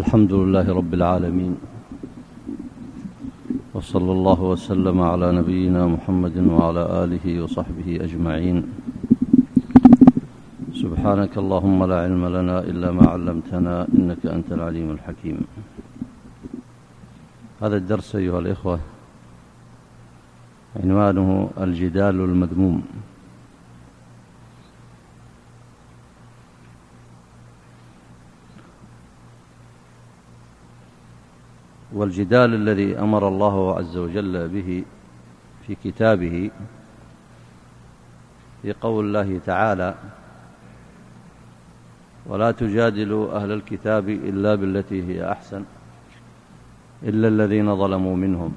الحمد لله رب العالمين وصلى الله وسلم على نبينا محمد وعلى آله وصحبه أجمعين. سبحانك اللهم لا علم لنا إلا ما علمتنا إنك أنت العليم الحكيم. هذا الدرس أيها الإخوة عنوانه الجدال المذموم. والجدال الذي أمر الله عز وجل به في كتابه في قول الله تعالى ولا تجادلوا أهل الكتاب إلا بالتي هي أحسن إلا الذين ظلموا منهم.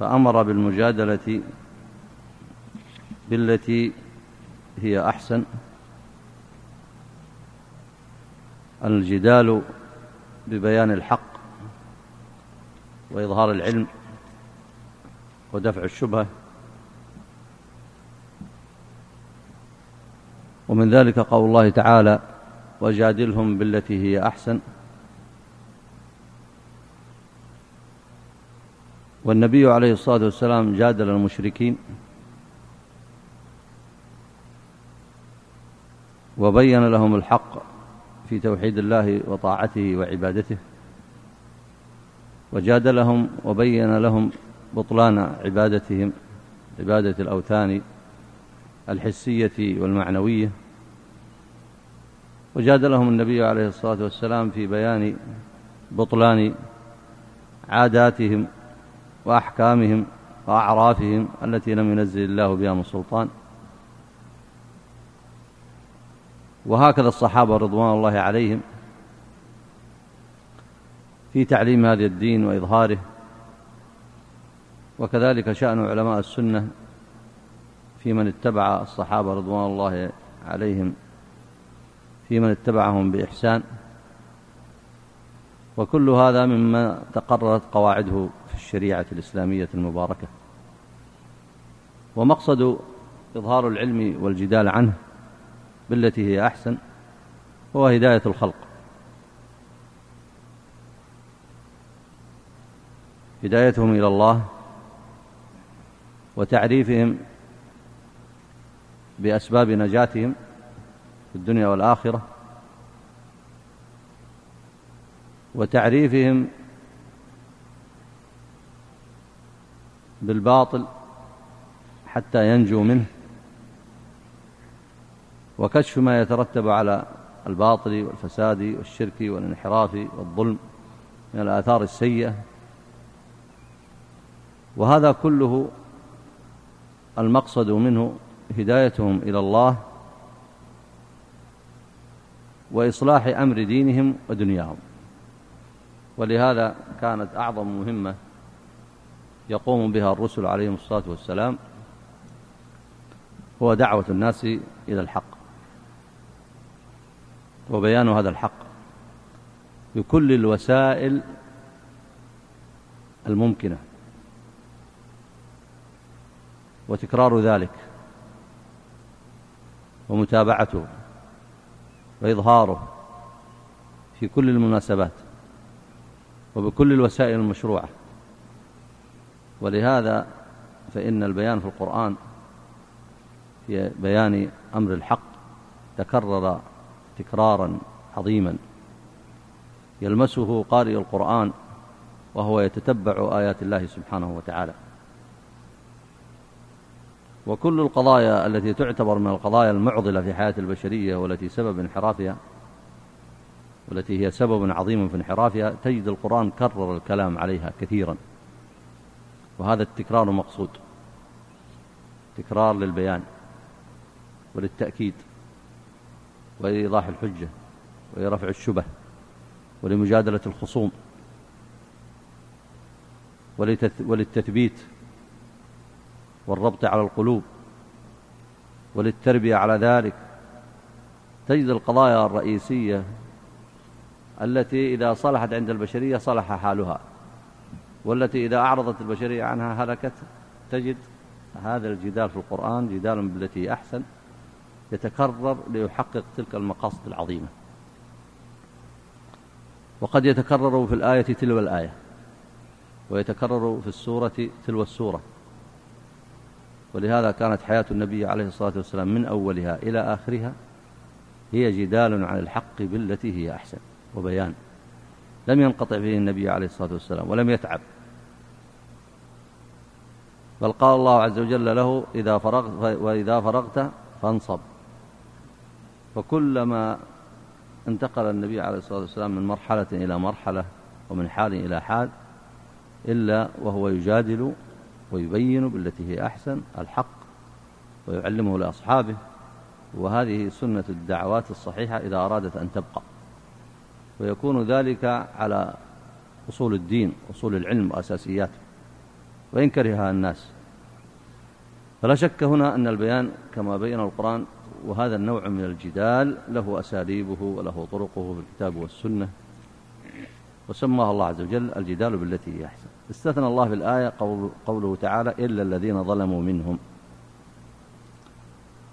فأمر بالمجادلة بالتي هي أحسن. الجدال ببيان الحق وإظهار العلم ودفع الشبهة. ومن ذلك قول الله تعالى وجادلهم بالتي هي أحسن والنبي عليه الصلاة والسلام جادل المشركين وبين لهم الحق في توحيد الله وطاعته وعبادته. وجادلهم وبين لهم بطلان عبادتهم عبادة الأوثان الحسية والمعنوية. وجادلهم النبي عليه الصلاة والسلام في بيان بطلان عاداتهم وأحكامهم وأعرافهم التي لم ينزل الله بها من سلطان. وهكذا الصحابة رضوان الله عليهم. في تعليم هذا الدين وإظهاره وكذلك شأن علماء السنة في من اتبع الصحابة رضوان الله عليهم في من اتبعهم بإحسان. وكل هذا مما تقررت قواعده في الشريعة الإسلامية المباركة. ومقصد إظهار العلم والجدال عنه بالتي هي أحسن هو هداية الخلق. هدايتهم إلى الله وتعريفهم بأسباب نجاتهم في الدنيا والآخرة وتعريفهم بالباطل حتى ينجوا منه وكشف ما يترتب على الباطل والفساد والشرك والانحراف والظلم من الآثار السيئة وهذا كله المقصد منه هدايتهم إلى الله وإصلاح أمر دينهم ودنياهم. ولهذا كانت أعظم مهمة يقوم بها الرسل عليهم الصلاة والسلام هو دعوة الناس إلى الحق وبيان هذا الحق بكل الوسائل الممكنة. وتكرار ذلك ومتابعته وإظهاره في كل المناسبات وبكل الوسائل المشروعة. ولهذا فإن البيان في القرآن في بيان أمر الحق تكرر تكرارا عظيما. يلمسه قارئ القرآن وهو يتتبع آيات الله سبحانه وتعالى. وكل القضايا التي تعتبر من القضايا المعضلة في حياة البشرية والتي سبب انحرافها والتي هي سبب عظيم في انحرافها تجد القرآن كرر الكلام عليها كثيرا. وهذا التكرار مقصود. تكرار للبيان وللتأكيد ولإيضاح الحجة ولرفع الشبه ولمجادلة الخصوم وللتثبيت والربط على القلوب وللتربية على ذلك. تجد القضايا الرئيسية التي إذا صلحت عند البشرية صلح حالها والتي إذا أعرضت البشرية عنها هلكت تجد هذا الجدال في القرآن جدال بالتي أحسن يتكرر ليحقق تلك المقاصد العظيمة. وقد يتكرر في الآية تلو الآية ويتكرر في السورة تلو السورة. ولهذا كانت حياة النبي عليه الصلاة والسلام من أولها إلى آخرها هي جدال عن الحق بالتي هي أحسن وبيان. لم ينقطع فيه النبي عليه الصلاة والسلام ولم يتعب. بل قال الله عز وجل له إذا فرغت وإذا فرغت فانصب. فكلما انتقل النبي عليه الصلاة والسلام من مرحلة إلى مرحلة ومن حال إلى حال إلا وهو يجادل ويبين بالتي هي أحسن الحق ويعلمه لأصحابه وهذه سنة الدعوات الصحيحة إذا أرادت أن تبقى. ويكون ذلك على أصول الدين أصول العلم وأساسياته وإن كرهها الناس. فلا شك هنا أن البيان كما بين القرآن وهذا النوع من الجدال له أساليبه وله طرقه في الكتاب والسنة وسماه الله عز وجل الجدال بالتي هي أحسن. استثنى الله في الآية قوله تعالى إلا الذين ظلموا منهم.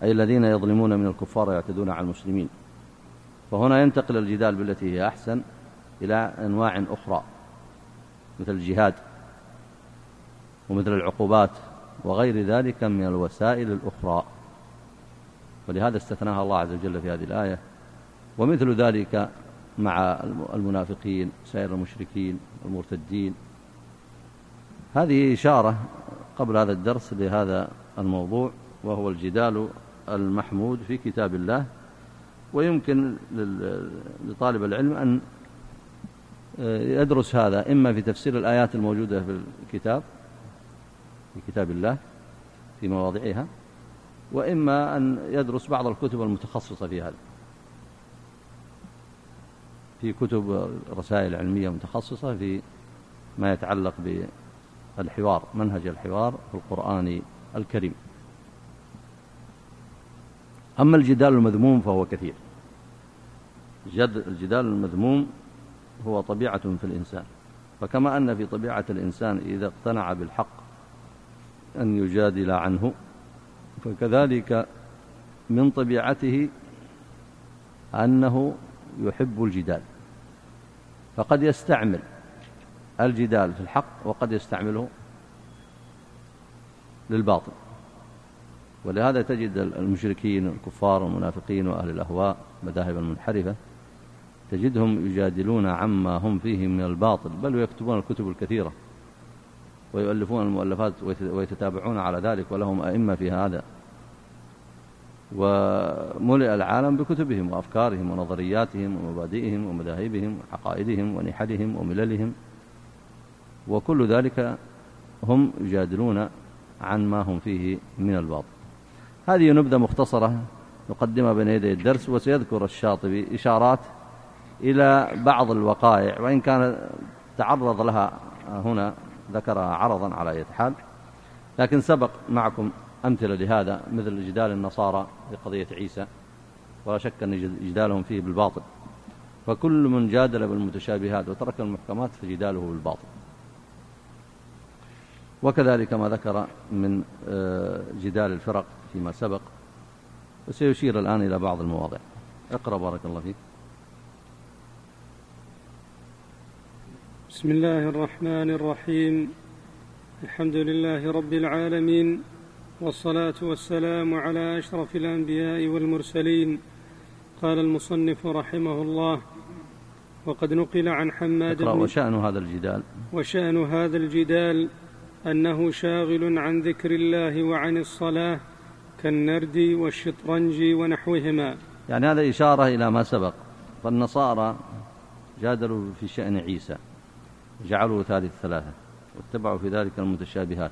أي الذين يظلمون من الكفار يعتدون على المسلمين. فهنا ينتقل الجدال بالتي هي أحسن إلى أنواع أخرى مثل الجهاد ومثل العقوبات وغير ذلك من الوسائل الأخرى. ولهذا استثناها الله عز وجل في هذه الآية. ومثل ذلك مع المنافقين سائر المشركين المرتدين. هذه إشارة قبل هذا الدرس لهذا الموضوع وهو الجدال المحمود في كتاب الله ويمكن لطالب العلم أن يدرس هذا إما في تفسير الآيات الموجودة في الكتاب في كتاب الله في مواضعها وإما أن يدرس بعض الكتب المتخصصة في هذا. في كتب رسائل علمية متخصصة في ما يتعلق بالحوار منهج الحوار في القرآن الكريم. أما الجدال المذموم فهو كثير. الجدال المذموم هو طبيعة في الإنسان. فكما أن في طبيعة الإنسان إذا اقتنع بالحق أن يجادل عنه فكذلك من طبيعته أنه يحب الجدال. فقد يستعمل الجدال في الحق وقد يستعمله للباطل. ولهذا تجد المشركين الكفار والمنافقين وأهل الأهواء مذاهب المنحرفة تجدهم يجادلون عما هم فيه من الباطل بل ويكتبون الكتب الكثيرة ويؤلفون المؤلفات ويتتابعون على ذلك ولهم أئمة في هذا. وملئ العالم بكتبهم وأفكارهم ونظرياتهم ومبادئهم ومذاهبهم وعقائدهم ونحلهم ومللهم. وكل ذلك هم يجادلون عن ما هم فيه من الباطل. هذه نبذة مختصرة نقدمها بين يدي الدرس وسيذكر الشاطبي إشارات إلى بعض الوقائع وإن كان تعرض لها هنا ذكرها عرضا على أي حال. لكن سبق معكم أمثلة لهذا مثل جدال النصارى في قضية عيسى. ولا شك أن جدالهم فيه بالباطل. فكل من جادل بالمتشابهات وترك المحكمات فجداله بالباطل. وكذلك ما ذكر من آه، جدال الفرق فيما سبق وسيشير الآن إلى بعض المواضع اقرأ بارك الله فيك. بسم الله الرحمن الرحيم. الحمد لله رب العالمين والصلاة والسلام على أشرف الأنبياء والمرسلين قال المصنف رحمه الله. وقد نقل عن حماد بن وشأن هذا الجدال. وشأن هذا الجدال. أنه شاغل عن ذكر الله وعن الصلاة كالنرد والشطرنج ونحوهما. يعني هذا إشارة إلى ما سبق. فالنصارى جادلوا في شأن عيسى. جعلوا ثالث ثلاثة. واتبعوا في ذلك المتشابهات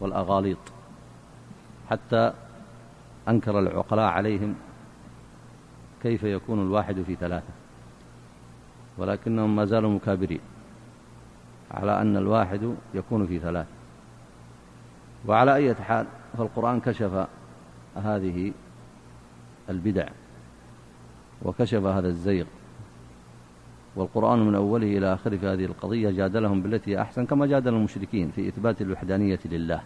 والأغاليط. حتى أنكر العقلاء عليهم كيف يكون الواحد في ثلاثة. ولكنهم ما زالوا مكابرين. على أن الواحد يكون في ثلاثة وعلى أي حال فالقرآن كشف هذه البدع وكشف هذا الزيغ. والقرآن من أوله إلى آخره في هذه القضية جادلهم بالتي أحسن كما جادل المشركين في إثبات الوحدانية لله.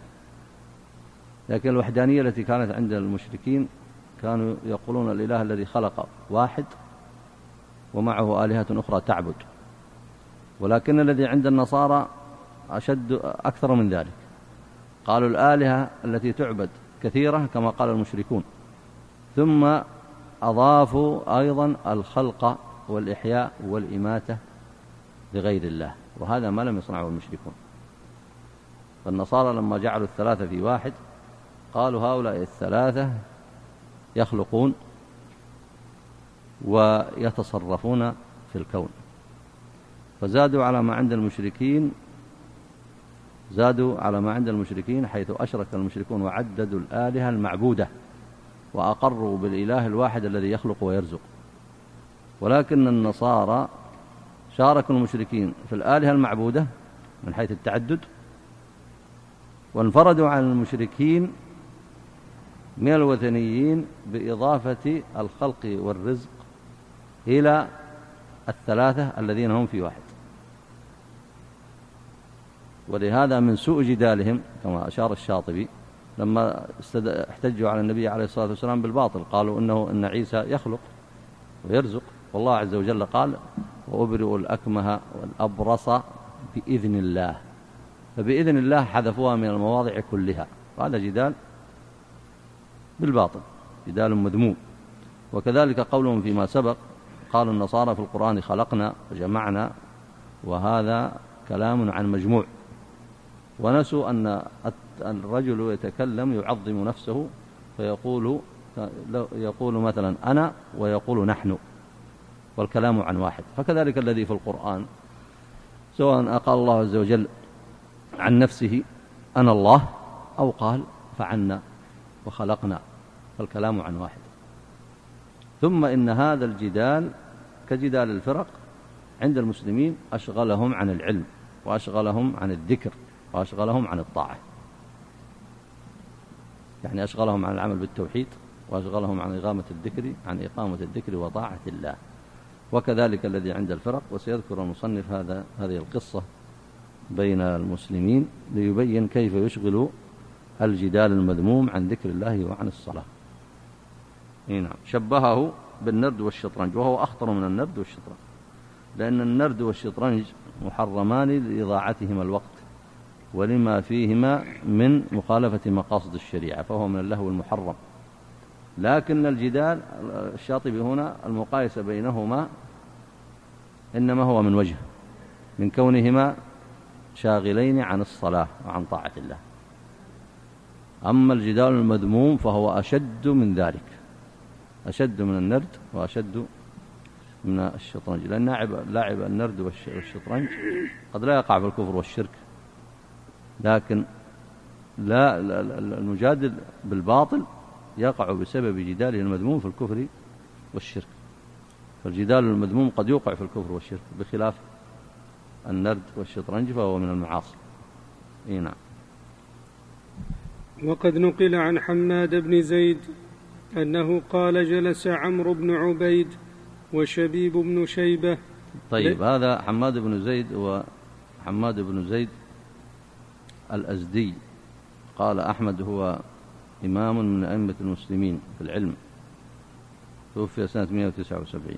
لكن الوحدانية التي كانت عند المشركين كانوا يقولون الإله الذي خلق واحد ومعه آلهة أخرى تعبد. ولكن الذي عند النصارى أشد أكثر من ذلك. قالوا الآلهة التي تعبد كثيرة كما قال المشركون. ثم أضافوا أيضا الخلق والإحياء والإماتة لغير الله وهذا ما لم يصنعه المشركون. فالنصارى لما جعلوا الثلاثة في واحد قالوا هؤلاء الثلاثة يخلقون ويتصرفون في الكون. فزادوا على ما عند المشركين زادوا على ما عند المشركين حيث أشرك المشركون وعددوا الآلهة المعبودة وأقروا بالإله الواحد الذي يخلق ويرزق. ولكن النصارى شاركوا المشركين في الآلهة المعبودة من حيث التعدد وانفردوا عن المشركين من الوثنيين بإضافة الخلق والرزق إلى الثلاثة الذين هم في واحد. ولهذا من سوء جدالهم كما أشار الشاطبي لما احتجوا على النبي عليه الصلاة والسلام بالباطل قالوا إنه إن عيسى يخلق ويرزق. والله عز وجل قال وأبرئ الأكمه والأبرص بإذن الله. فبإذن الله حذفوها من المواضع كلها. وهذا جدال بالباطل جدال مذموم. وكذلك قولهم فيما سبق قالوا النصارى في القرآن خلقنا وجمعنا وهذا كلام عن مجموع. ونسوا أن الرجل يتكلم يعظم نفسه فيقول يقول مثلا أنا ويقول نحن والكلام عن واحد. فكذلك الذي في القرآن سواء قال الله عز وجل عن نفسه أنا الله أو قال فعنا وخلقنا فالكلام عن واحد. ثم إن هذا الجدال كجدال الفرق عند المسلمين أشغلهم عن العلم وأشغلهم عن الذكر. وأشغلهم عن الطاعة. يعني أشغلهم عن العمل بالتوحيد وأشغلهم عن إقامة الذكر عن إقامة الذكر وطاعة الله. وكذلك الذي عند الفرق وسيذكر المصنف هذا هذه القصة بين المسلمين ليبين كيف يشغل الجدال المذموم عن ذكر الله وعن الصلاة. نعم. شبهه بالنرد والشطرنج وهو أخطر من النرد والشطرنج. لأن النرد والشطرنج محرمان لإضاعتهما الوقت. ولما فيهما من مخالفة مقاصد الشريعة فهو من اللهو المحرم. لكن الجدال الشاطبي هنا المقايسة بينهما إنما هو من وجه من كونهما شاغلين عن الصلاة وعن طاعة الله. أما الجدال المذموم فهو أشد من ذلك أشد من النرد وأشد من الشطرنج. لأن لاعب, النرد والشطرنج قد لا يقع في الكفر والشرك. لكن لا المجادل بالباطل يقع بسبب جداله المذموم في الكفر والشرك. فالجدال المذموم قد يوقع في الكفر والشرك بخلاف النرد والشطرنج فهو من المعاصي. إي نعم. وقد نقل عن حماد بن زيد أنه قال جلس عمرو بن عبيد وشبيب بن شيبة. طيب هذا حماد بن زيد هو حماد بن زيد الأزدي. قال أحمد هو إمام من أئمة المسلمين في العلم. توفي سنة 179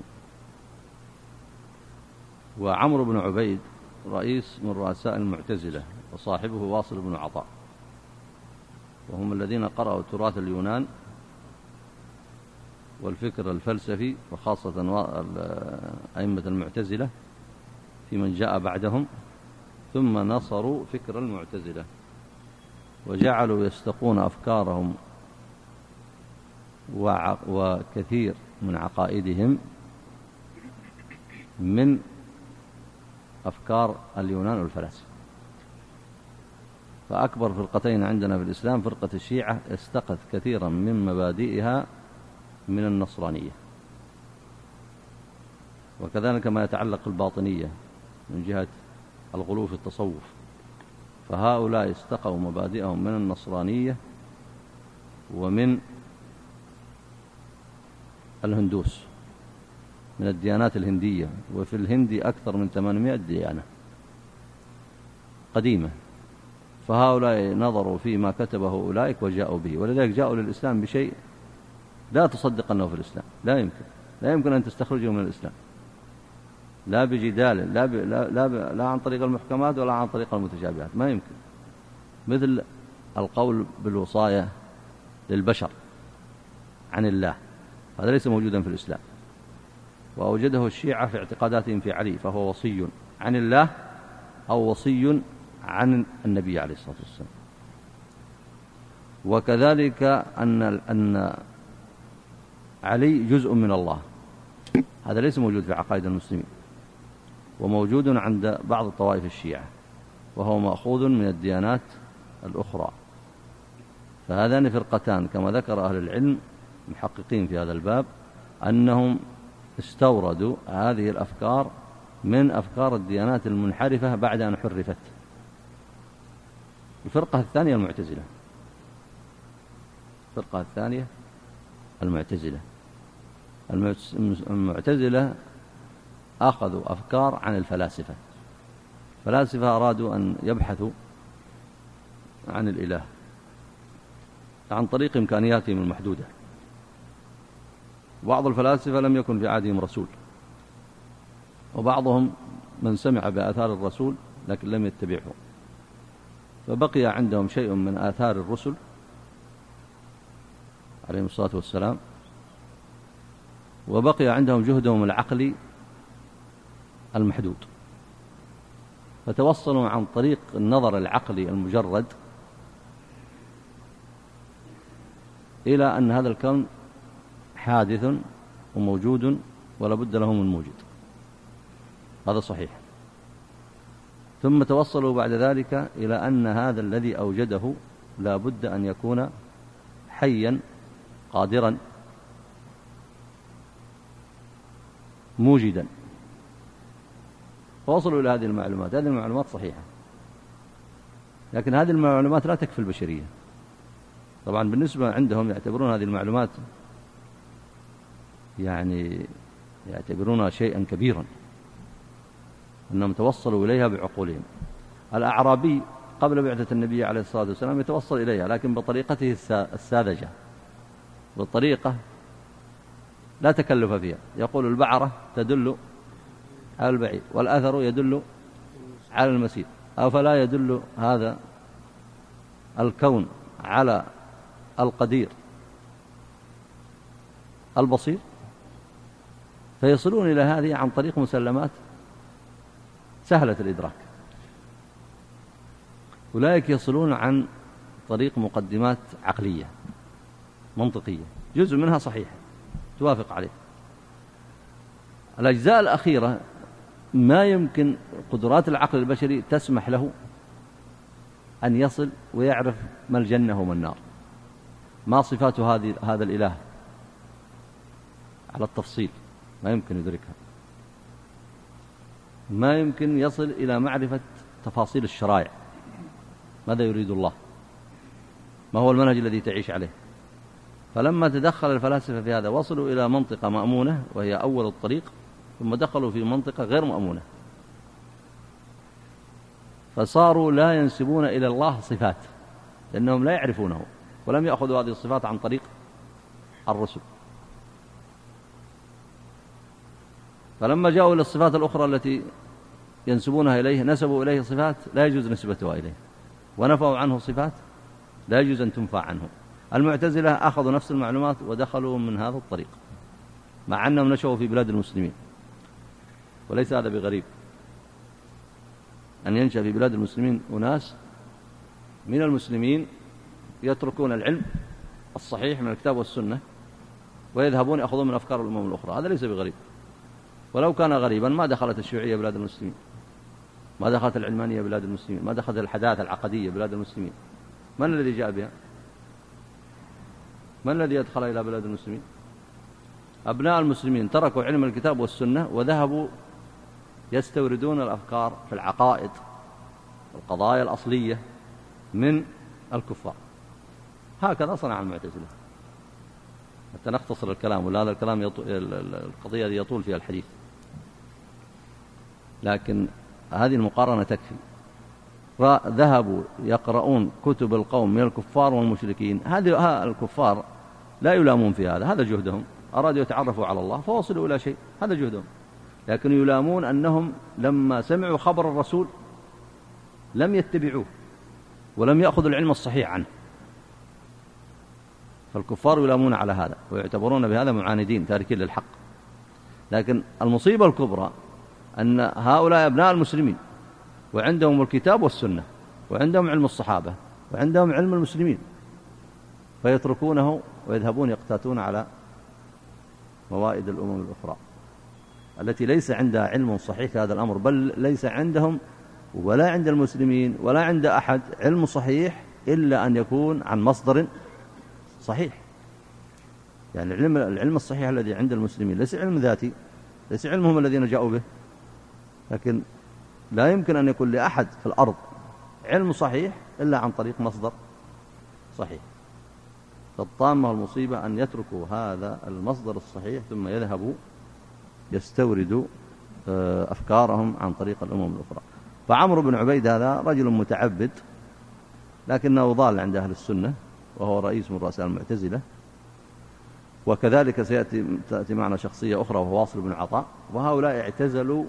وعمرو بن عبيد رئيس من رؤساء المعتزلة وصاحبه واصل بن عطاء. وهم الذين قرأوا تراث اليونان والفكر الفلسفي وخاصة أئمة المعتزلة في من جاء بعدهم. ثم نصروا فكر المعتزلة وجعلوا يستقون أفكارهم وكثير من عقائدهم من أفكار اليونان والفلاسفة فأكبر فرقتين عندنا في الإسلام فرقة الشيعة استقت كثيرا من مبادئها من النصرانية. وكذلك ما يتعلق الباطنية من جهة الغلو في التصوف. فهؤلاء استقوا مبادئهم من النصرانية ومن الهندوس من الديانات الهندية. وفي الهند أكثر من 800 ديانة قديمة. فهؤلاء نظروا فيما كتبه أولئك وجاءوا به. ولذلك جاءوا للإسلام بشيء لا تصدق أنه في الإسلام. لا يمكن. لا يمكن أن تستخرجه من الإسلام. لا بجدال لا, ب... لا, لا, ب... لا عن طريق المحكمات ولا عن طريق المتشابهات ما يمكن. مثل القول بالوصاية للبشر عن الله هذا ليس موجودا في الإسلام. وأوجده الشيعة في اعتقاداتهم في علي فهو وصي عن الله أو وصي عن النبي عليه الصلاة والسلام. وكذلك أن أن علي جزء من الله هذا ليس موجود في عقائد المسلمين. وموجود عند بعض الطوائف الشيعة وهو مأخوذ من الديانات الأخرى. فهذان فرقتان كما ذكر أهل العلم محققين في هذا الباب أنهم استوردوا هذه الأفكار من أفكار الديانات المنحرفة بعد أن حرفت. الفرقة الثانية المعتزلة. الفرقة الثانية المعتزلة. المعتزلة أخذوا أفكار عن الفلاسفة. الفلاسفة أرادوا أن يبحثوا عن الإله عن طريق إمكانياتهم المحدودة. بعض الفلاسفة لم يكن في عهدهم رسول وبعضهم من سمع بآثار الرسول لكن لم يتبعه. فبقي عندهم شيء من آثار الرسل عليهم الصلاة والسلام وبقي عندهم جهدهم العقلي المحدود. فتوصلوا عن طريق النظر العقلي المجرد إلى أن هذا الكون حادث وموجود ولا بد له من موجد. هذا صحيح. ثم توصلوا بعد ذلك إلى أن هذا الذي أوجده لا بد أن يكون حيا قادرا موجدا. فوصلوا إلى هذه المعلومات. هذه المعلومات صحيحة. لكن هذه المعلومات لا تكفي البشرية. طبعا بالنسبة عندهم يعتبرون هذه المعلومات يعني يعتبرونها شيئا كبيرا. أنهم توصلوا إليها بعقولهم. الأعرابي قبل بعثة النبي عليه الصلاة والسلام يتوصل إليها لكن بطريقته الساذجة. بالطريقة لا تكلف فيها. يقول البعرة تدل على البعيد والأثر يدل على المسير. أفلا يدل هذا الكون على القدير البصير؟ فيصلون إلى هذه عن طريق مسلمات سهلة الإدراك. أولئك يصلون عن طريق مقدمات عقلية منطقية جزء منها صحيح توافق عليه. الأجزاء الأخيرة ما يمكن قدرات العقل البشري تسمح له أن يصل ويعرف ما الجنة وما النار. ما صفات هذه هذا الإله؟ على التفصيل. ما يمكن يدركها. ما يمكن يصل إلى معرفة تفاصيل الشرائع. ماذا يريد الله؟ ما هو المنهج الذي تعيش عليه؟ فلما تدخل الفلاسفة في هذا وصلوا إلى منطقة مأمونة وهي أول الطريق ثم دخلوا في منطقة غير مأمونة. فصاروا لا ينسبون إلى الله صفات لأنهم لا يعرفونه ولم يأخذوا هذه الصفات عن طريق الرسل. فلما جاءوا إلى الصفات الأخرى التي ينسبونها إليه نسبوا إليه صفات لا يجوز نسبتها إليه ونفوا عنه صفات لا يجوز أن تنفع عنه. المعتزلة أخذوا نفس المعلومات ودخلوا من هذا الطريق مع أنهم نشأوا في بلاد المسلمين. وليس هذا بغريب. أن ينشأ في بلاد المسلمين أناس من المسلمين يتركون العلم الصحيح من الكتاب والسنة ويذهبون يأخذون من أفكار الأمم الأخرى. هذا ليس بغريب. ولو كان غريبا ما دخلت الشيوعية بلاد المسلمين. ما دخلت العلمانية بلاد المسلمين. ما دخلت الحداثة العقدية بلاد المسلمين. من الذي جاء بها؟ من الذي يدخل إلى بلاد المسلمين؟ أبناء المسلمين تركوا علم الكتاب والسنة وذهبوا يستوردون الأفكار في العقائد القضايا الأصلية من الكفار. هكذا صنع المعتزلة. حتى نختصر الكلام ولا هذا الكلام يطول القضية يطول فيها الحديث. لكن هذه المقارنة تكفي. ذهبوا يقرؤون كتب القوم من الكفار والمشركين. هذه الكفار لا يلامون في هذا. هذا جهدهم. أرادوا يتعرفوا على الله فوصلوا إلى شيء. هذا جهدهم. لكن يلامون أنهم لما سمعوا خبر الرسول لم يتبعوه ولم يأخذوا العلم الصحيح عنه. فالكفار يلامون على هذا ويعتبرون بهذا معاندين تاركين للحق. لكن المصيبة الكبرى أن هؤلاء أبناء المسلمين وعندهم الكتاب والسنة وعندهم علم الصحابة وعندهم علم المسلمين فيتركونه ويذهبون يقتاتون على موائد الأمم الأخرى. التي ليس عندها علم صحيح في هذا الأمر بل ليس عندهم ولا عند المسلمين ولا عند أحد علم صحيح إلا أن يكون عن مصدر صحيح. يعني العلم, العلم الصحيح الذي عند المسلمين ليس علم ذاتي ليس علمهم الذين جاءوا به. لكن لا يمكن أن يكون لأحد في الأرض علم صحيح إلا عن طريق مصدر صحيح. فالطامة المصيبة أن يتركوا هذا المصدر الصحيح ثم يذهبوا يستوردوا آه، أفكارهم عن طريق الأمم الأخرى. فعمرو بن عبيد هذا رجل متعبد لكنه ضال عند أهل السنة وهو رئيس من رؤساء المعتزلة. وكذلك سيأتي تأتي معنا شخصية أخرى وهو واصل بن عطاء. وهؤلاء اعتزلوا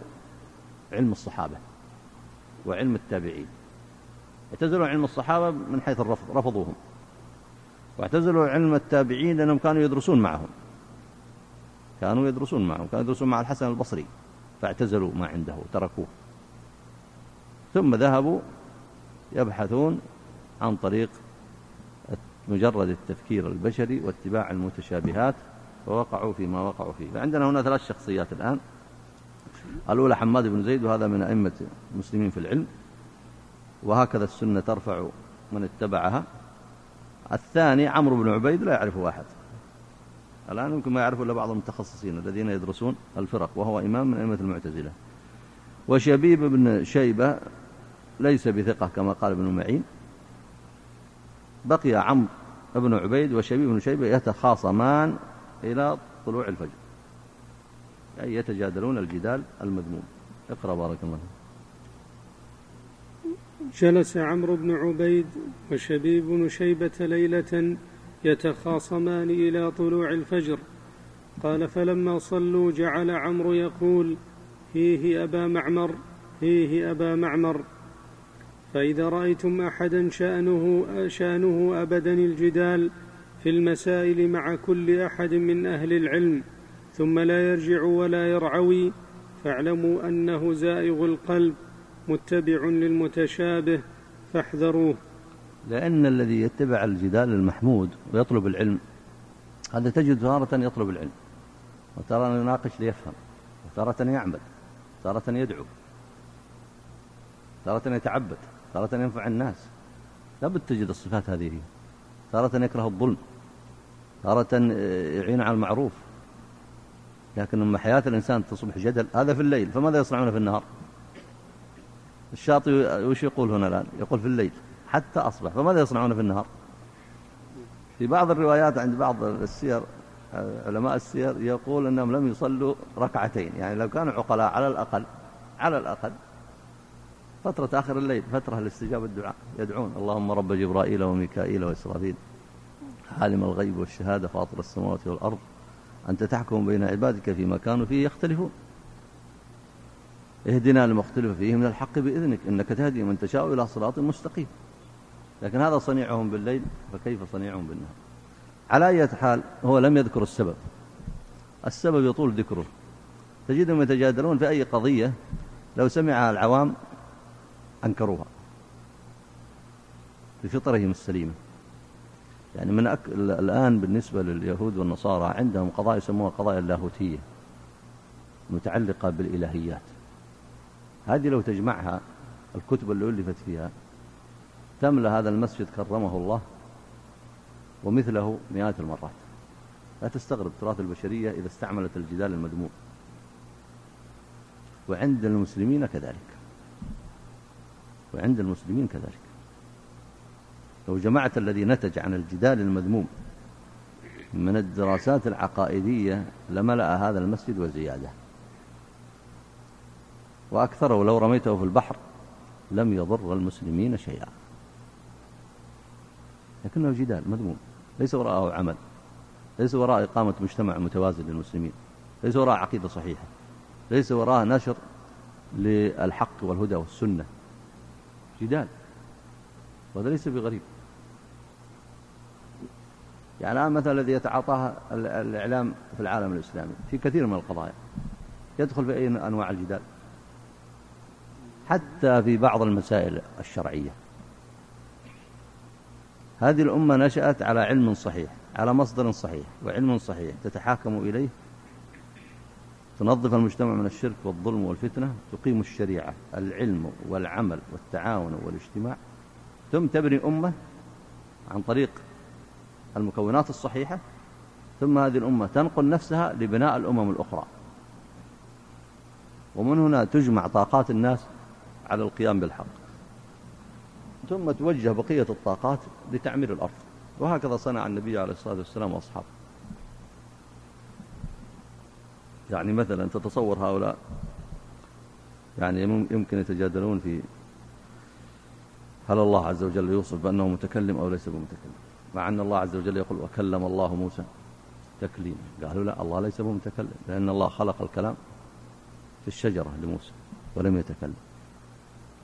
علم الصحابة وعلم التابعين. اعتزلوا علم الصحابة من حيث الرفض رفضوهم. واعتزلوا علم التابعين لأنهم كانوا يدرسون معهم. كانوا يدرسون معهم كانوا يدرسون مع الحسن البصري فاعتزلوا ما عنده وتركوه ثم ذهبوا يبحثون عن طريق مجرد التفكير البشري واتباع المتشابهات ووقعوا فيما وقعوا فيه. فعندنا هنا ثلاث شخصيات الآن. الأولى حماد بن زيد وهذا من أئمة المسلمين في العلم. وهكذا السنة ترفع من اتبعها. الثاني عمرو بن عبيد لا يعرفه أحد. الآن يمكن ما يعرفه إلا بعض المتخصصين الذين يدرسون الفرق وهو إمام من أئمة المعتزلة. وشبيب بن شيبة ليس بثقة كما قال ابن معين. بقي عمرو بن عبيد وشبيب بن شيبة يتخاصمان إلى طلوع الفجر. أي يتجادلون الجدال المذموم. اقرأ بارك الله جلس عمرو بن عبيد وشبيب بن شيبة ليلة يتخاصمان إلى طلوع الفجر. قال فلما صلوا جعل عمرو يقول هيه أبا معمر هيه أبا معمر. فإذا رأيتم أحدا شأنه شأنه أبدا الجدال في المسائل مع كل أحد من أهل العلم ثم لا يرجع ولا يرعوي فاعلموا أنه زائغ القلب متبع للمتشابه فاحذروه. لأن الذي يتبع الجدال المحمود ويطلب العلم هذا تجد تارة يطلب العلم وتارة يناقش ليفهم وتارة يعمل تارة يدعو تارة يتعبد تارة ينفع الناس. لابد تجد الصفات هذه تارة يكره الظلم تارة يعين على المعروف. لكن لما حياة الإنسان تصبح جدل هذا في الليل فماذا يصنعون في النهار؟ الشاطئ وش يقول هنا الآن؟ يقول في الليل. حتى أصبح. فماذا يصنعون في النهار في بعض الروايات عند بعض السير علماء السير يقول أنهم لم يصلوا ركعتين. يعني لو كانوا عقلاء على الأقل على الأقل فترة آخر الليل فترة لاستجابة الدعاء يدعون. اللهم رب جبرائيل وميكائيل وإسرافيل عالم الغيب والشهادة فاطر السماوات والأرض أنت تحكم بين عبادك فيما كانوا فيه يختلفون. اهدنا لما اختلف فيه من الحق بإذنك إنك تهدي من تشاء إلى صراط مستقيم. لكن هذا صنيعهم بالليل فكيف صنيعهم بالنهار؟ على أي حال هو لم يذكر السبب. السبب يطول ذكره. تجدهم يتجادلون في أي قضية لو سمعها العوام أنكروها. بفطرهم السليمة. يعني من أك... الآن بالنسبة لليهود والنصارى عندهم قضايا يسموها قضايا اللاهوتية متعلقة بالإلهيات. هذه لو تجمعها الكتب اللي ألفت فيها تملأ هذا المسجد كرمه الله ومثله مئات المرات. لا تستغرب تراث البشرية إذا استعملت الجدال المذموم وعند المسلمين كذلك. وعند المسلمين كذلك. لو جمعت الذي نتج عن الجدال المذموم من الدراسات العقائدية لملأ هذا المسجد وزيادة. وأكثره لو رميته في البحر لم يضر المسلمين شيئا. لكنه جدال مذموم. ليس وراءه عمل. ليس وراء إقامة مجتمع متوازن للمسلمين. ليس وراء عقيدة صحيحة. ليس وراء نشر للحق والهدى والسنة. جدال. وهذا ليس بغريب. يعني الآن مثلا الذي يتعاطاه الإعلام في العالم الإسلامي في كثير من القضايا. يدخل في أي أنواع الجدال؟ حتى في بعض المسائل الشرعية. هذه الأمة نشأت على علم صحيح على مصدر صحيح وعلم صحيح تتحاكم إليه. تنظف المجتمع من الشرك والظلم والفتنة تقيم الشريعة العلم والعمل والتعاون والاجتماع. ثم تبني أمة عن طريق المكونات الصحيحة ثم هذه الأمة تنقل نفسها لبناء الأمم الأخرى. ومن هنا تجمع طاقات الناس على القيام بالحق. ثم توجه بقية الطاقات لتعمير الأرض. وهكذا صنع النبي عليه الصلاة والسلام وأصحابه. يعني مثلا تتصور هؤلاء يعني يمكن يتجادلون في هل الله عز وجل يوصف بأنه متكلم أو ليس بمتكلم؟ مع أن الله عز وجل يقول وكلم الله موسى تكليما. قالوا لا الله ليس بمتكلم لأن الله خلق الكلام في الشجرة لموسى ولم يتكلم.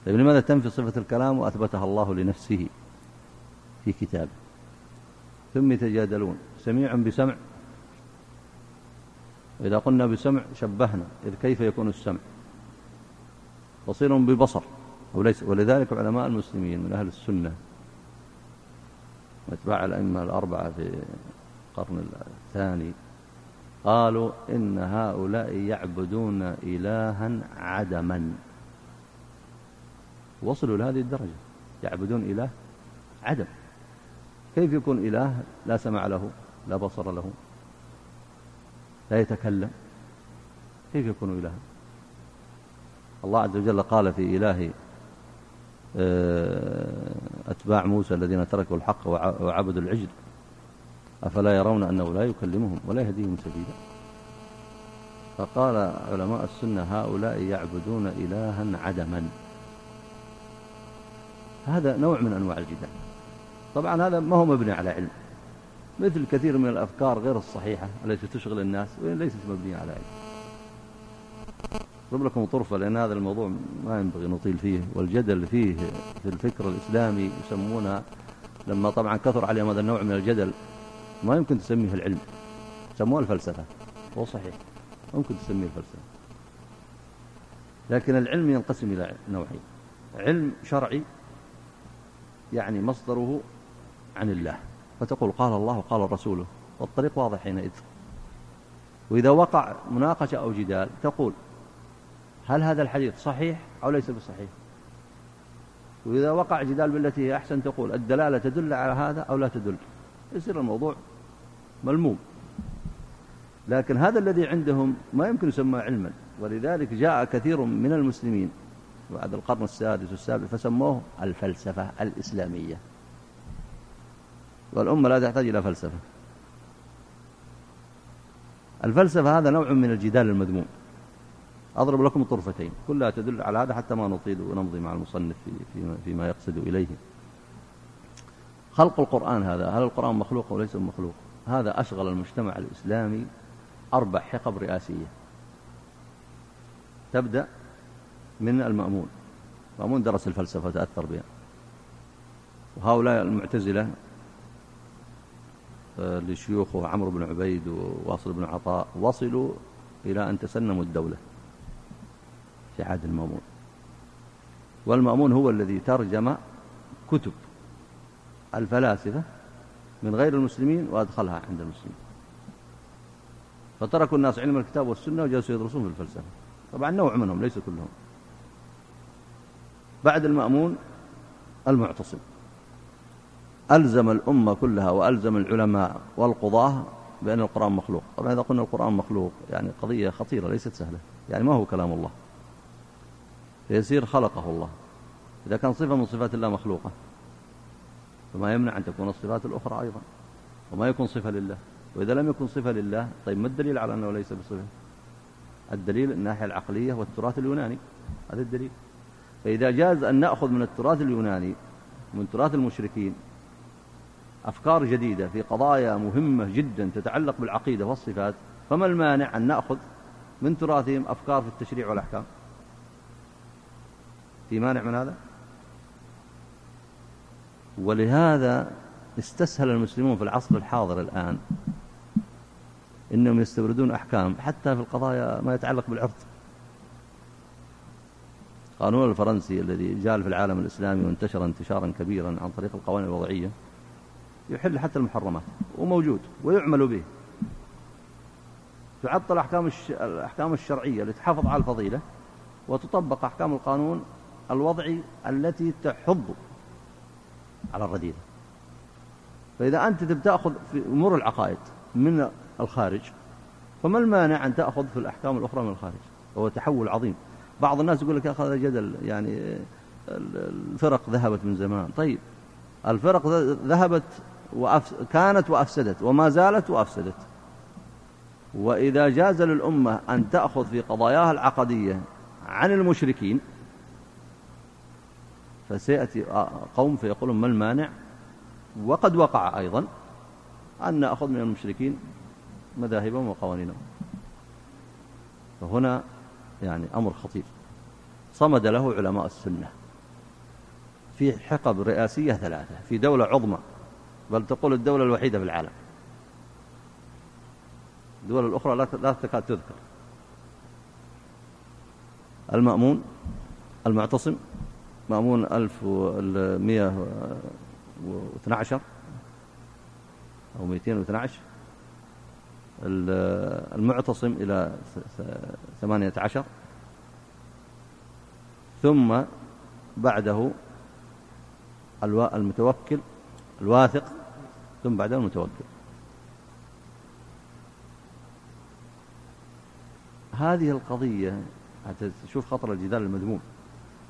طيب لماذا تنفي صفة الكلام وأثبتها الله لنفسه في كتابه ثم يتجادلون. سميع بسمع. إذا قلنا بسمع شبهنا إذ كيف يكون السمع؟ بصير ببصر. وليس ولذلك علماء المسلمين من أهل السنة وأتباع الأئمة الأربعة في القرن الثاني قالوا إن هؤلاء يعبدون إلها عدما. وصلوا لهذه الدرجة. يعبدون إله عدم. كيف يكون إله لا سمع له لا بصر له لا يتكلم؟ كيف يكون إلها الله عز وجل قال في إله آه، أتباع موسى الذين تركوا الحق وعبدوا العجل. أفلا يرون أنه لا يكلمهم ولا يهديهم سبيلا. فقال علماء السنة هؤلاء يعبدون إلها عدما. هذا نوع من أنواع الجدال. طبعا هذا ما هو مبني على علم. مثل كثير من الأفكار غير الصحيحة التي تشغل الناس وإن ليست مبنية على علم. أضرب لكم طرفة لأن هذا الموضوع ما ينبغي نطيل فيه. والجدل فيه في الفكر الإسلامي يسمونها لما طبعا كثر عليهم هذا النوع من الجدل ما يمكن تسميه العلم. سموه الفلسفة. هو صحيح. ممكن تسميه الفلسفة. لكن العلم ينقسم إلى نوعين. علم شرعي يعني مصدره عن الله. فتقول قال الله وقال رسوله. والطريق واضح حينئذ. وإذا وقع مناقشة أو جدال تقول هل هذا الحديث صحيح أو ليس بصحيح؟ وإذا وقع جدال بالتي هي أحسن تقول الدلالة تدل على هذا أو لا تدل. يصير الموضوع ملموم. لكن هذا الذي عندهم ما يمكن يسمى علما. ولذلك جاء كثير من المسلمين بعد القرن السادس والسابع فسموه الفلسفة الإسلامية. والأمة لا تحتاج إلى فلسفة. الفلسفة هذا نوع من الجدال المذموم. أضرب لكم طرفتين كلها تدل على هذا حتى ما نطيل ونمضي مع المصنف في فيما يقصد إليه. خلق القرآن هذا هل القرآن مخلوق أو ليس مخلوق؟ هذا أشغل المجتمع الإسلامي أربع حقب رئاسية. تبدأ من المأمون. المأمون درس الفلسفة وتأثر بها. وهؤلاء المعتزلة آه، لشيوخه عمرو بن عبيد وواصل بن عطاء وصلوا إلى أن تسنموا الدولة في عهد المأمون. والمأمون هو الذي ترجم كتب الفلاسفة من غير المسلمين وأدخلها عند المسلمين. فتركوا الناس علم الكتاب والسنة وجلسوا يدرسون في الفلسفة. طبعا نوع منهم ليس كلهم. بعد المأمون المعتصم. ألزم الأمة كلها وألزم العلماء والقضاة بأن القرآن مخلوق. طبعا إذا قلنا القرآن مخلوق يعني قضية خطيرة ليست سهلة. يعني ما هو كلام الله؟ فيصير خلقه الله. إذا كان صفة من صفات الله مخلوقة فما يمنع أن تكون الصفات الأخرى أيضا. وما يكون صفة لله. وإذا لم يكن صفة لله طيب ما الدليل على أنه ليس بصفة؟ الدليل الناحية العقلية والتراث اليوناني. هذا الدليل. فإذا جاز أن نأخذ من التراث اليوناني من تراث المشركين أفكار جديدة في قضايا مهمة جدا تتعلق بالعقيدة والصفات فما المانع أن نأخذ من تراثهم أفكار في التشريع والأحكام؟ في مانع من هذا؟ ولهذا استسهل المسلمون في العصر الحاضر الآن إنهم يستوردون أحكام حتى في القضايا ما يتعلق بالعرض. القانون الفرنسي الذي جاء في العالم الإسلامي وانتشر انتشارا كبيرا عن طريق القوانين الوضعية يحل حتى المحرمات وموجود ويعمل به. تعطل أحكام الأحكام الشرعية لتحافظ على الفضيلة وتطبق أحكام القانون الوضعي التي تحض على الرذيلة فإذا أنت تأخذ في أمور العقائد من الخارج فما المانع أن تأخذ في الأحكام الأخرى من الخارج؟ وهو تحول عظيم. بعض الناس يقول لك يا أخي هذا جدل يعني الفرق ذهبت من زمان. طيب الفرق ذهبت وأف... كانت وأفسدت وما زالت وأفسدت. وإذا جاز للأمة أن تأخذ في قضاياها العقدية عن المشركين فسيأتي قوم فيقولون ما المانع؟ وقد وقع أيضا أن نأخذ من المشركين مذاهبهم وقوانينهم. فهنا يعني أمر خطير. صمد له علماء السنة. في حقب رئاسية ثلاثة في دولة عظمى بل تقول الدولة الوحيدة في العالم. الدول الأخرى لا تكاد تذكر. المأمون المعتصم مأمون 1112 أو 212 المعتصم إلى 18 ثم بعده المتوكل الواثق ثم بعده المتوكل. هذه القضية شوف خطر الجدال المذموم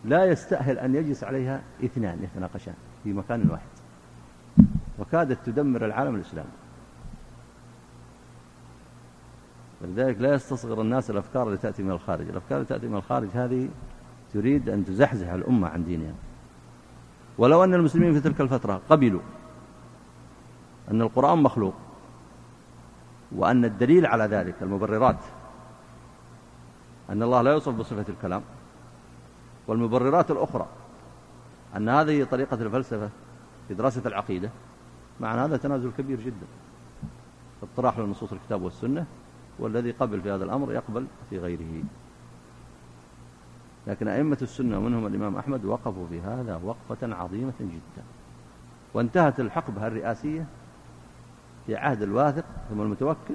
لا يستأهل أن يجلس عليها اثنان يتناقشان في مكان واحد. وكادت تدمر العالم الإسلامي. ولذلك لا يستصغر الناس الأفكار التي تأتي من الخارج. الأفكار التي تأتي من الخارج هذه تريد أن تزحزح الأمة عن دينها. ولو أن المسلمين في تلك الفترة قبلوا أن القرآن مخلوق وأن الدليل على ذلك المبررات أن الله لا يوصف بصفة الكلام والمبررات الأخرى أن هذه طريقة الفلسفة في دراسة العقيدة مع هذا تنازل كبير جدا. اطراح للنصوص الكتاب والسنة والذي قبل في هذا الأمر يقبل في غيره. لكن أئمة السنة ومنهم الإمام أحمد وقفوا في هذا وقفة عظيمة جدا. وانتهت الحقبة الرئاسية في عهد الواثق ثم المتوكل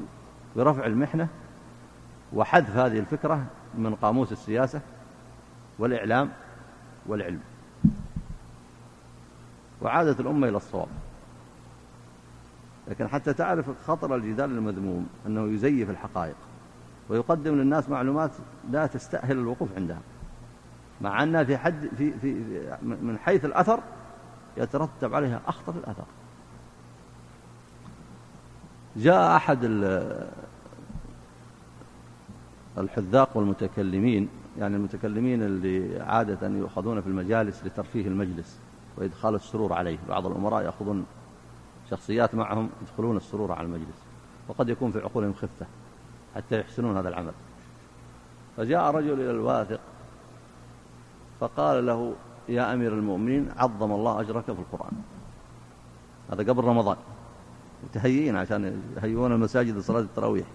برفع المحنة وحذف هذه الفكرة من قاموس السياسة والإعلام والعلم. وعادت الأمة إلى الصواب. لكن حتى تعرف خطر الجدال المذموم أنه يزيف الحقائق ويقدم للناس معلومات لا تستأهل الوقوف عندها. مع أنها في حد في في من حيث الأثر يترتب عليها أخطر الأثر. جاء أحد الحذاق والمتكلمين يعني المتكلمين اللي عادة يؤخذون في المجالس لترفيه المجلس وإدخال السرور عليه. بعض الأمراء يأخذون شخصيات معهم يدخلون السرور على المجلس وقد يكون في عقولهم خفة حتى يحسنون هذا العمل. فجاء رجل إلى الواثق فقال له يا أمير المؤمنين عظم الله أجرك في القرآن. هذا قبل رمضان. متهيئين عشان يهيئون المساجد لصلاة التراويح.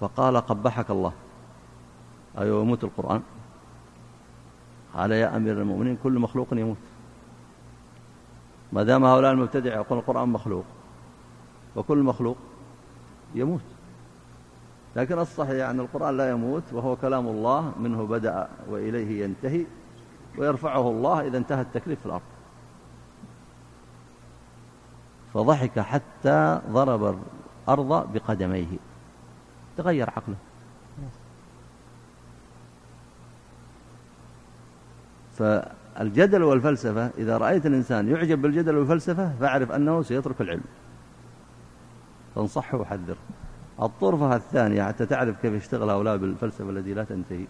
فقال قبحك الله. أيوة يموت القرآن. قال يا أمير المؤمنين كل مخلوق يموت. ما دام هؤلاء المبتدع يقول القرآن مخلوق وكل مخلوق يموت. لكن الصحيح أن القرآن لا يموت وهو كلام الله منه بدأ وإليه ينتهي ويرفعه الله إذا انتهى التكليف في الأرض. فضحك حتى ضرب الأرض بقدميه. تغير عقله. فالجدل والفلسفة إذا رأيت الإنسان يعجب بالجدل والفلسفة فاعرف أنه سيترك العلم. فانصحه وحذره. الطرفة الثانية حتى تعرف كيف يشتغل هؤلاء بالفلسفة التي لا تنتهي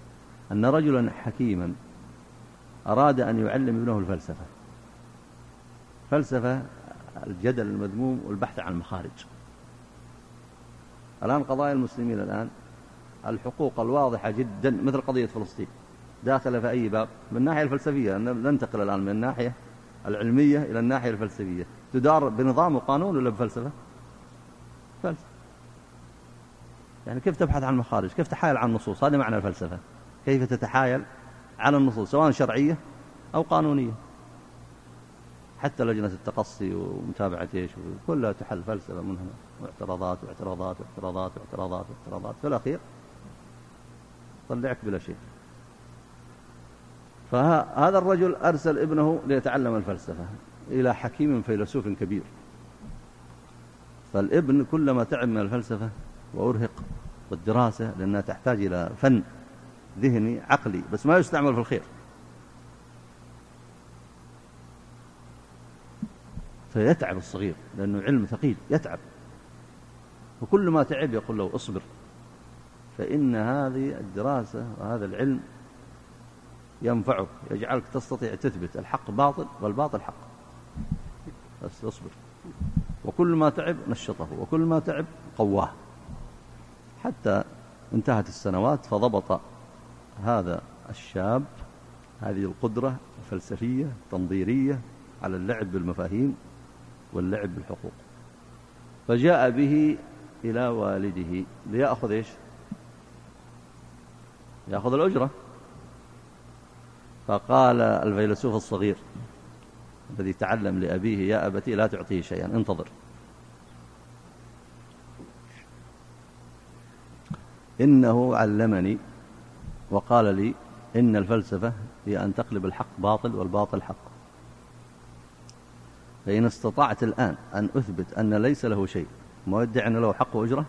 أن رجلا حكيما أراد أن يعلم ابنه الفلسفة. فلسفة الجدل المذموم والبحث عن المخارج. الآن قضايا المسلمين الآن الحقوق الواضحة جدا مثل قضية فلسطين. داخلة في أي باب؟ من الناحية الفلسفية ننتقل الآن من الناحية العلمية إلى الناحية الفلسفية. تدار بنظام وقانون ولا بفلسفة؟ فلسفة. يعني كيف تبحث عن مخارج؟ كيف تحايل عن النصوص هذا معنى الفلسفة. كيف تتحايل على النصوص؟ سواء شرعية أو قانونية. حتى لجنة التقصي ومتابعة إيش كلها تحل فلسفة منها واعتراضات واعتراضات واعتراضات واعتراضات واعتراضات في الأخير طلعك بلا شيء. فهذا الرجل أرسل ابنه ليتعلم الفلسفة إلى حكيم فيلسوف كبير. فالابن كلما تعب من الفلسفة وأرهق والدراسة لأنها تحتاج إلى فن ذهني عقلي بس ما يستعمل في الخير. فيتعب الصغير لأنه علم ثقيل يتعب. وكل ما تعب يقول له اصبر فإن هذه الدراسة وهذا العلم ينفعك يجعلك تستطيع تثبت الحق باطل والباطل حق. بس اصبر. وكل ما تعب نشطه وكل ما تعب قواه. حتى انتهت السنوات فضبط هذا الشاب هذه القدرة الفلسفية التنظيرية على اللعب بالمفاهيم واللعب بالحقوق. فجاء به إلى والده ليأخذ إيش؟ يأخذ الأجرة. فقال الفيلسوف الصغير الذي تعلم لأبيه يا أبتي لا تعطيه شيئا انتظر. إنه علمني وقال لي إن الفلسفة هي أن تقلب الحق باطل والباطل حق. فإن استطعت الآن أن أثبت أن ليس له شيء ما يدعي أن له حق وأجرة.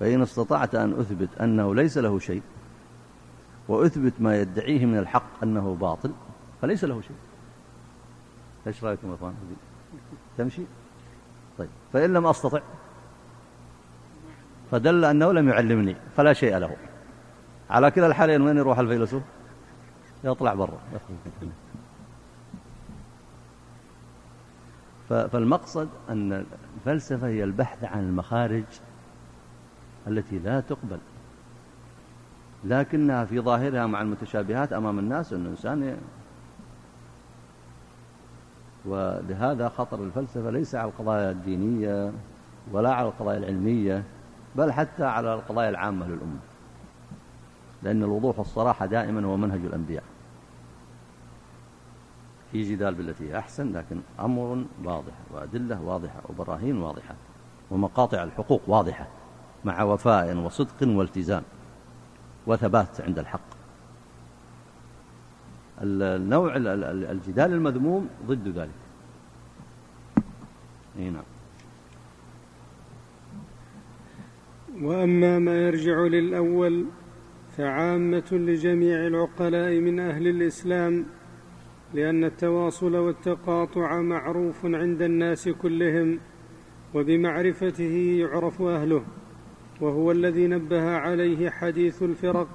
فإن استطعت أن أثبت أنه ليس له شيء وأثبت ما يدعيه من الحق أنه باطل فليس له شيء. إيش رأيكم يا إخوان؟ تمشي؟ طيب فإن لم أستطع فدل أنه لم يعلمني فلا شيء له. على كلا الحالين وين يروح الفيلسوف؟ يطلع برا. فالمقصد أن الفلسفة هي البحث عن المخارج التي لا تقبل. لكنها في ظاهرها مع المتشابهات أمام الناس أن الإنسان ولهذا خطر الفلسفة ليس على القضايا الدينية ولا على القضايا العلمية بل حتى على القضايا العامة للأمة. لأن الوضوح والصراحة دائما هو منهج الأنبياء. في جدال بالتي هي أحسن لكن أمر واضح وأدلة واضحة وبراهين واضحة ومقاطع الحقوق واضحة مع وفاء وصدق والتزام. وثبات عند الحق. النوع الجدال المذموم ضد ذلك. نعم. وأما ما يرجع للأول فعامة لجميع العقلاء من أهل الإسلام لأن التواصل والتقاطع معروف عند الناس كلهم وبمعرفته يعرف أهله. وهو الذي نبه عليه حديث الفرق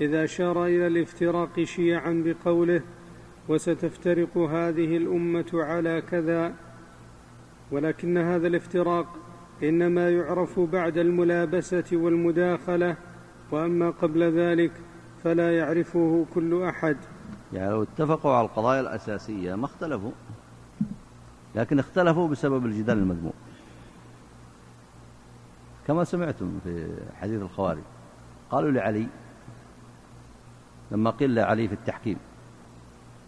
إذا أشار إلى الافتراق شيعا بقوله وستفترق هذه الأمة على كذا ولكن هذا الافتراق إنما يعرف بعد الملابسة والمداخلة وأما قبل ذلك فلا يعرفه كل أحد. يعني لو اتفقوا على القضايا الأساسية ما اختلفوا لكن اختلفوا بسبب الجدال المذموم. كما سمعتم في حديث الخوارج. قالوا لعلي لما قيل لعلي في التحكيم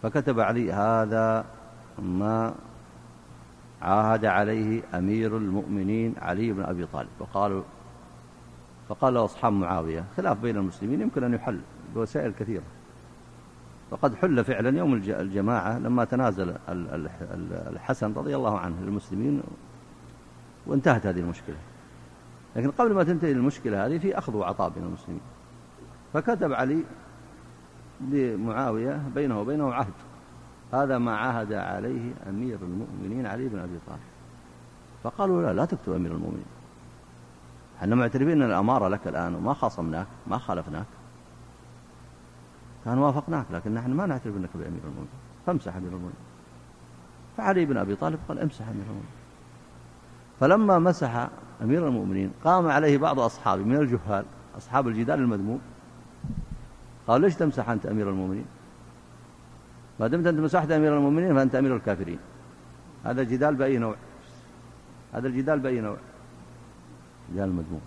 فكتب علي هذا ما عاهد عليه أمير المؤمنين علي بن أبي طالب. وقالوا فقال أصحاب معاوية خلاف بين المسلمين يمكن أن يحل بوسائل كثيرة. وقد حل فعلا يوم الجماعة لما تنازل الحسن رضي الله عنه للمسلمين وانتهت هذه المشكلة. لكن قبل ما تنتهي المشكلة هذه في أخذ وعطاء بين المسلمين. فكتب علي لمعاوية بينه وبينه عهد. هذا ما عهد عليه أمير المؤمنين علي بن أبي طالب. فقالوا لا لا تكتب أمير المؤمنين. إحنا معترفين أن الأمارة لك الآن وما خاصمناك ما خالفناك. كان وافقناك لكن نحن ما نعترف أنك بأمير المؤمنين. فامسح أمير المؤمنين. فعلي بن أبي طالب قال امسح أمير المؤمنين. فلما مسح أمير المؤمنين قام عليه بعض أصحابه من الجهال أصحاب الجدال المذموم. قال ليش تمسح أنت أمير المؤمنين؟ ما دمت أنت مسحت أمير المؤمنين فأنت أمير الكافرين. هذا الجدال بأي نوع؟ هذا الجدال بأي نوع؟ جدال المذموم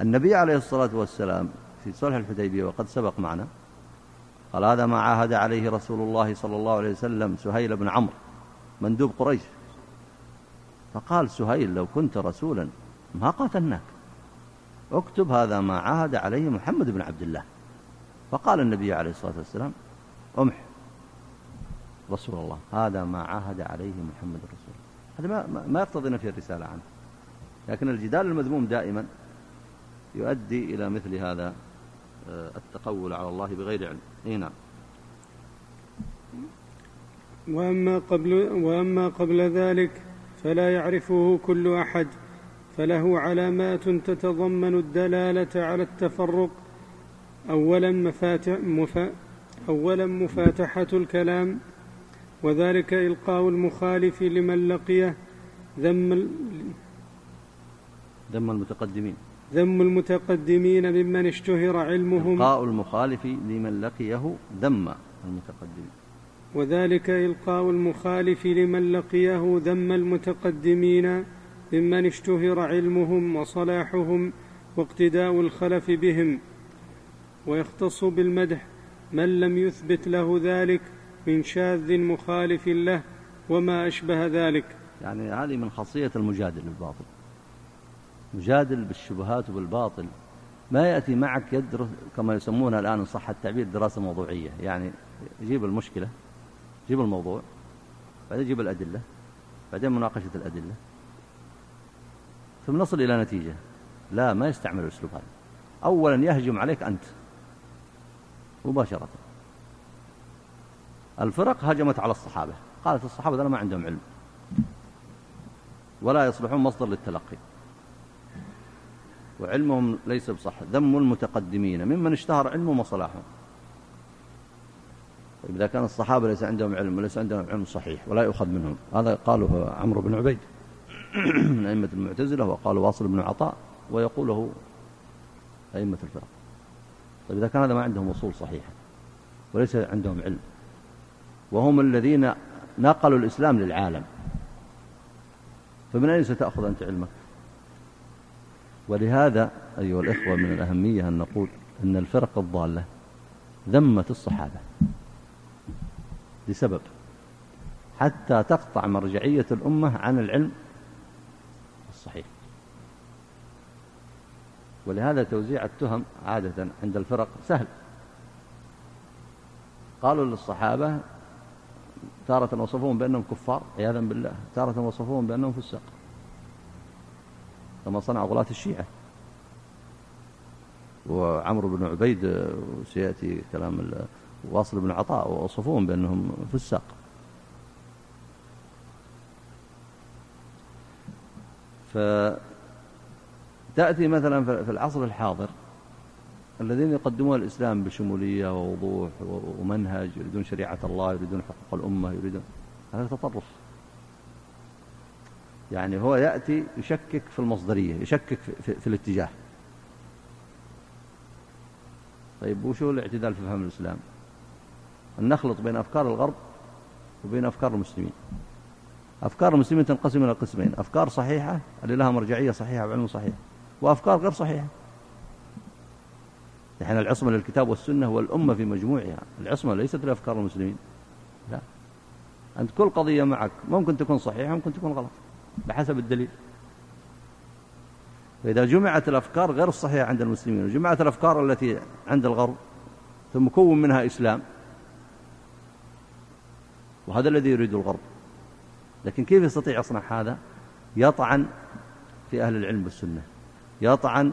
النبي عليه الصلاة والسلام في صلح الحديبية وقد سبق معنا قال هذا ما عاهد عليه رسول الله صلى الله عليه وسلم سهيل بن عمرو مندوب قريش. فقال سهيل لو كنت رسولا ما قاتلناك. اكتب هذا ما عاهد عليه محمد بن عبد الله. فقال النبي عليه الصلاة والسلام أمح رسول الله هذا ما عاهد عليه محمد رسول الله. هذا ما, ما يقتضي نفي الرسالة عنه. لكن الجدال المذموم دائما يؤدي إلى مثل هذا آه، التقول على الله بغير علم. إي نعم. وأما قبل, وأما قبل ذلك فلا يعرفه كل أحد فله علامات تتضمن الدلالة على التفرق. أولا مفاتح مفا أولا مفاتحة الكلام وذلك إلقاء المخالف لمن لقيه ذم ذم المتقدمين. ذم المتقدمين ممن اشتهر علمهم. إلقاء المخالف لمن لقيه ذم المتقدمين. وذلك إلقاء المخالف لمن لقيه ذم المتقدمين ممن اشتهر علمهم وصلاحهم واقتداء الخلف بهم. ويختص بالمدح من لم يثبت له ذلك من شاذ مخالف له وما أشبه ذلك. يعني هذه من خاصية المجادل الباطل مجادل بالشبهات وبالباطل. ما يأتي معك يدرس كما يسمونها الآن صح التعبير دراسة موضوعية. يعني يجيب المشكلة. يجيب الموضوع بعدين يجيب الأدلة بعدين مناقشة الأدلة ثم نصل إلى نتيجة. لا ما يستعمل الأسلوب هذا. أولا يهجم عليك أنت مباشرة. الفرق هجمت على الصحابة. قالت الصحابة أنا ما عندهم علم. ولا يصلحون مصدر للتلقي. وعلمهم ليس بصح. ذم المتقدمين. ممن اشتهر علمهم وصلاحهم. طيب إذا كان الصحابة ليس عندهم علم وليس عندهم علم صحيح ولا يؤخذ منهم. هذا قاله عمرو بن عبيد من أئمة المعتزلة وقال واصل بن عطاء ويقوله أئمة الفرق. طيب إذا كان هذا ما عندهم أصول صحيحة وليس عندهم علم وهم الذين نقلوا الإسلام للعالم فمن أين ستأخذ أنت علمك؟ ولهذا أيها الإخوة من الأهمية أن نقول أن الفرق الضالة ذمت الصحابة. لسبب حتى تقطع مرجعية الأمة عن العلم الصحيح. ولهذا توزيع التهم عادة عند الفرق سهل. قالوا للصحابة تارة وصفوهم بأنهم كفار عياذا بالله تارة وصفوهم بأنهم فساق كما صنع غلاة الشيعة. وعمرو بن عبيد وسيأتي كلام واصل بن عطاء ووصفوهم بأنهم فساق. فتأتي مثلا في العصر الحاضر الذين يقدمون الإسلام بشمولية ووضوح ومنهج يريدون شريعة الله يريدون حقوق الأمة يريدون هذا تطرف. يعني هو يأتي يشكك في المصدرية يشكك في, في, في الاتجاه. طيب وشو الاعتدال في فهم الإسلام؟ أن نخلط بين أفكار الغرب وبين أفكار المسلمين. أفكار المسلمين تنقسم إلى قسمين أفكار صحيحة اللي لها مرجعية صحيحة وعلم صحيح وأفكار غير صحيحة. نحن العصمة للكتاب والسنة والأمة في مجموعها. العصمة ليست لأفكار المسلمين. لا. أنت كل قضية معك ممكن تكون صحيحة ممكن تكون غلط بحسب الدليل. فإذا جمعت الأفكار غير الصحيحة عند المسلمين وجمعت الأفكار التي عند الغرب ثم كون منها إسلام وهذا الذي يريد الغرب. لكن كيف يستطيع يصنع هذا؟ يطعن في أهل العلم بالسنة يطعن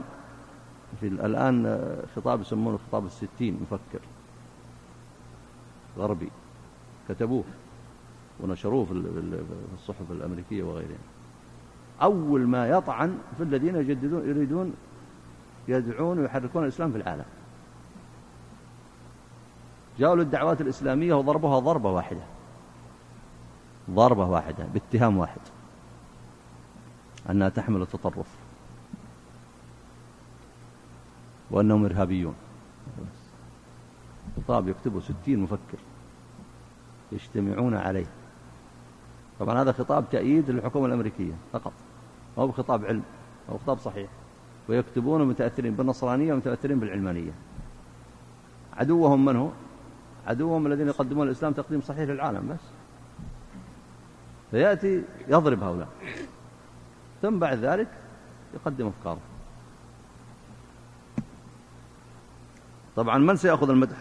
في الآن خطاب يسمونه خطاب الستين مفكر. غربي. كتبوه ونشروه في الصحف الأمريكية وغيرها. أول ما يطعن في الذين يجددون يريدون يدعون ويحركون الإسلام في العالم. جاءوا للدعوات الإسلامية وضربوها ضربة واحدة. ضربة واحدة باتهام واحد. أنها تحمل التطرف. وأنهم إرهابيون. خطاب يكتبه ستين مفكر. يجتمعون عليه. طبعا هذا خطاب تأييد للحكومة الأمريكية فقط. ما هو خطاب علم أو خطاب صحيح. ويكتبون متأثرين بالنصرانية ومتأثرين بالعلمانية. عدوهم من هو؟ عدوهم الذين يقدمون الإسلام تقديم صحيح للعالم بس. فيأتي يضرب هؤلاء. ثم بعد ذلك يقدم أفكاره. طبعا من سيأخذ المدح؟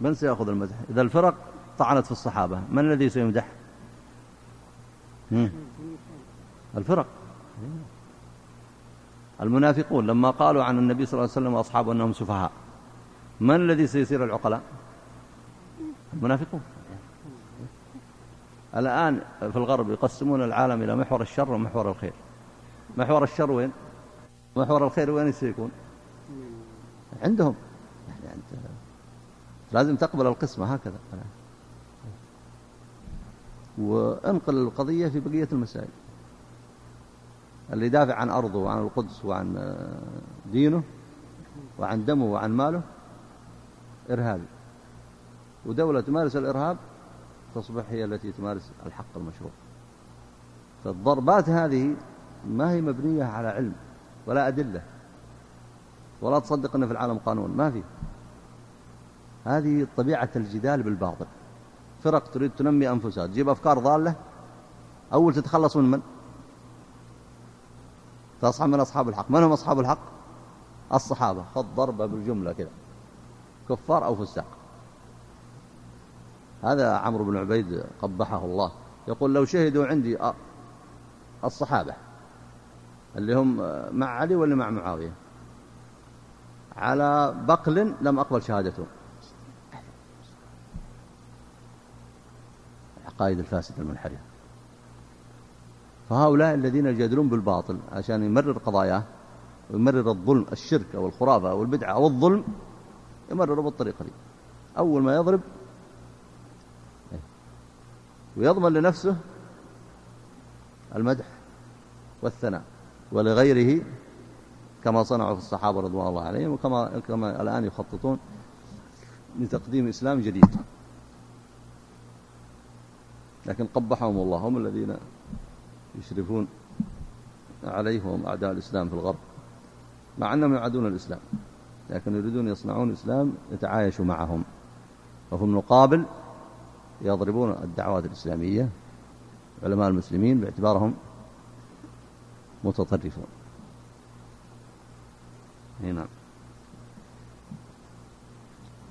من سيأخذ المدح؟ إذا الفرق طعنت في الصحابة من الذي سيمدح؟ الفرق. المنافقون لما قالوا عن النبي صلى الله عليه وسلم وأصحابه أنهم سفهاء من الذي سيصير العقلاء؟ المنافقون. الآن في الغرب يقسمون العالم إلى محور الشر ومحور الخير. محور الشر وين؟ محور الخير وين سيكون عندهم. يعني أنت لازم تقبل القسمة هكذا. وانقل القضية في بقية المسائل. اللي يدافع عن أرضه وعن القدس وعن دينه وعن دمه وعن ماله إرهابي. ودولة تمارس الإرهاب تصبح هي التي تمارس الحق المشروع. فالضربات هذه ما هي مبنية على علم ولا أدلة ولا تصدق أن في العالم قانون ما في. هذه طبيعة الجدال بالباطل. فرق تريد تنمي أنفسها تجيب أفكار ضالة أول تتخلص من من؟ تصحى من أصحاب الحق. من هم أصحاب الحق؟ الصحابة. خذ ضربة بالجملة كذا. كفار أو فساق. هذا عمرو بن عبيد قبحه الله. يقول لو شهدوا عندي الصحابة اللي هم مع علي ولا مع معاوية؟ على بقل لم أقبل شهادته. العقائد الفاسدة المنحرفة. فهؤلاء الذين يجادلون بالباطل عشان يمرر قضاياه ويمرر الظلم الشرك أو الخرافة أو البدعة أو الظلم يمرر بالطريقة دي. أول ما يضرب ويضمن لنفسه المدح والثناء ولغيره كما صنعوا في الصحابة رضوان الله عليهم وكما كما الآن يخططون لتقديم إسلام جديد. لكن قبحهم الله هم الذين يشرفون عليهم أعداء الإسلام في الغرب مع أنهم يعادون الإسلام لكن يريدون يصنعون إسلام يتعايشوا معهم وفي المقابل يضربون الدعوات الإسلامية علماء المسلمين باعتبارهم متطرفون. نعم.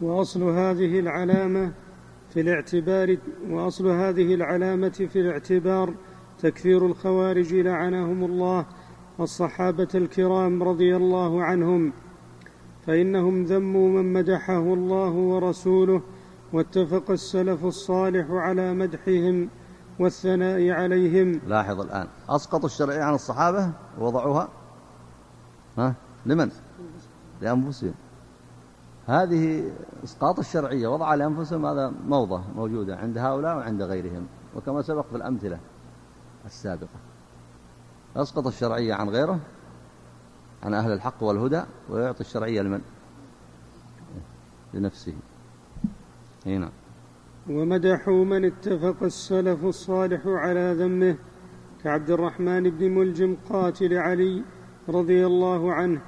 وأصل هذه العلامة في الاعتبار وأصل هذه العلامة في الاعتبار تكفير الخوارج لعنهم الله الصحابة الكرام رضي الله عنهم فإنهم ذموا من مدحه الله ورسوله واتفق السلف الصالح على مدحهم والثناء عليهم. لاحظ الآن. أسقطوا الشرعية عن الصحابة؟ ووضعوها ها؟ لمن؟ لأنفسهم. هذه إسقاط الشرعية وضع لأنفسهم هذا موضة موجودة عند هؤلاء وعند غيرهم وكما سبق في الأمثلة السابقة. يسقط الشرعية عن غيره؟ عن أهل الحق والهدى ويعطي الشرعية لمن؟ لنفسه. هنا ومدحوا من اتفق السلف الصالح على ذمه كعبد الرحمن بن ملجم قاتل علي رضي الله عنه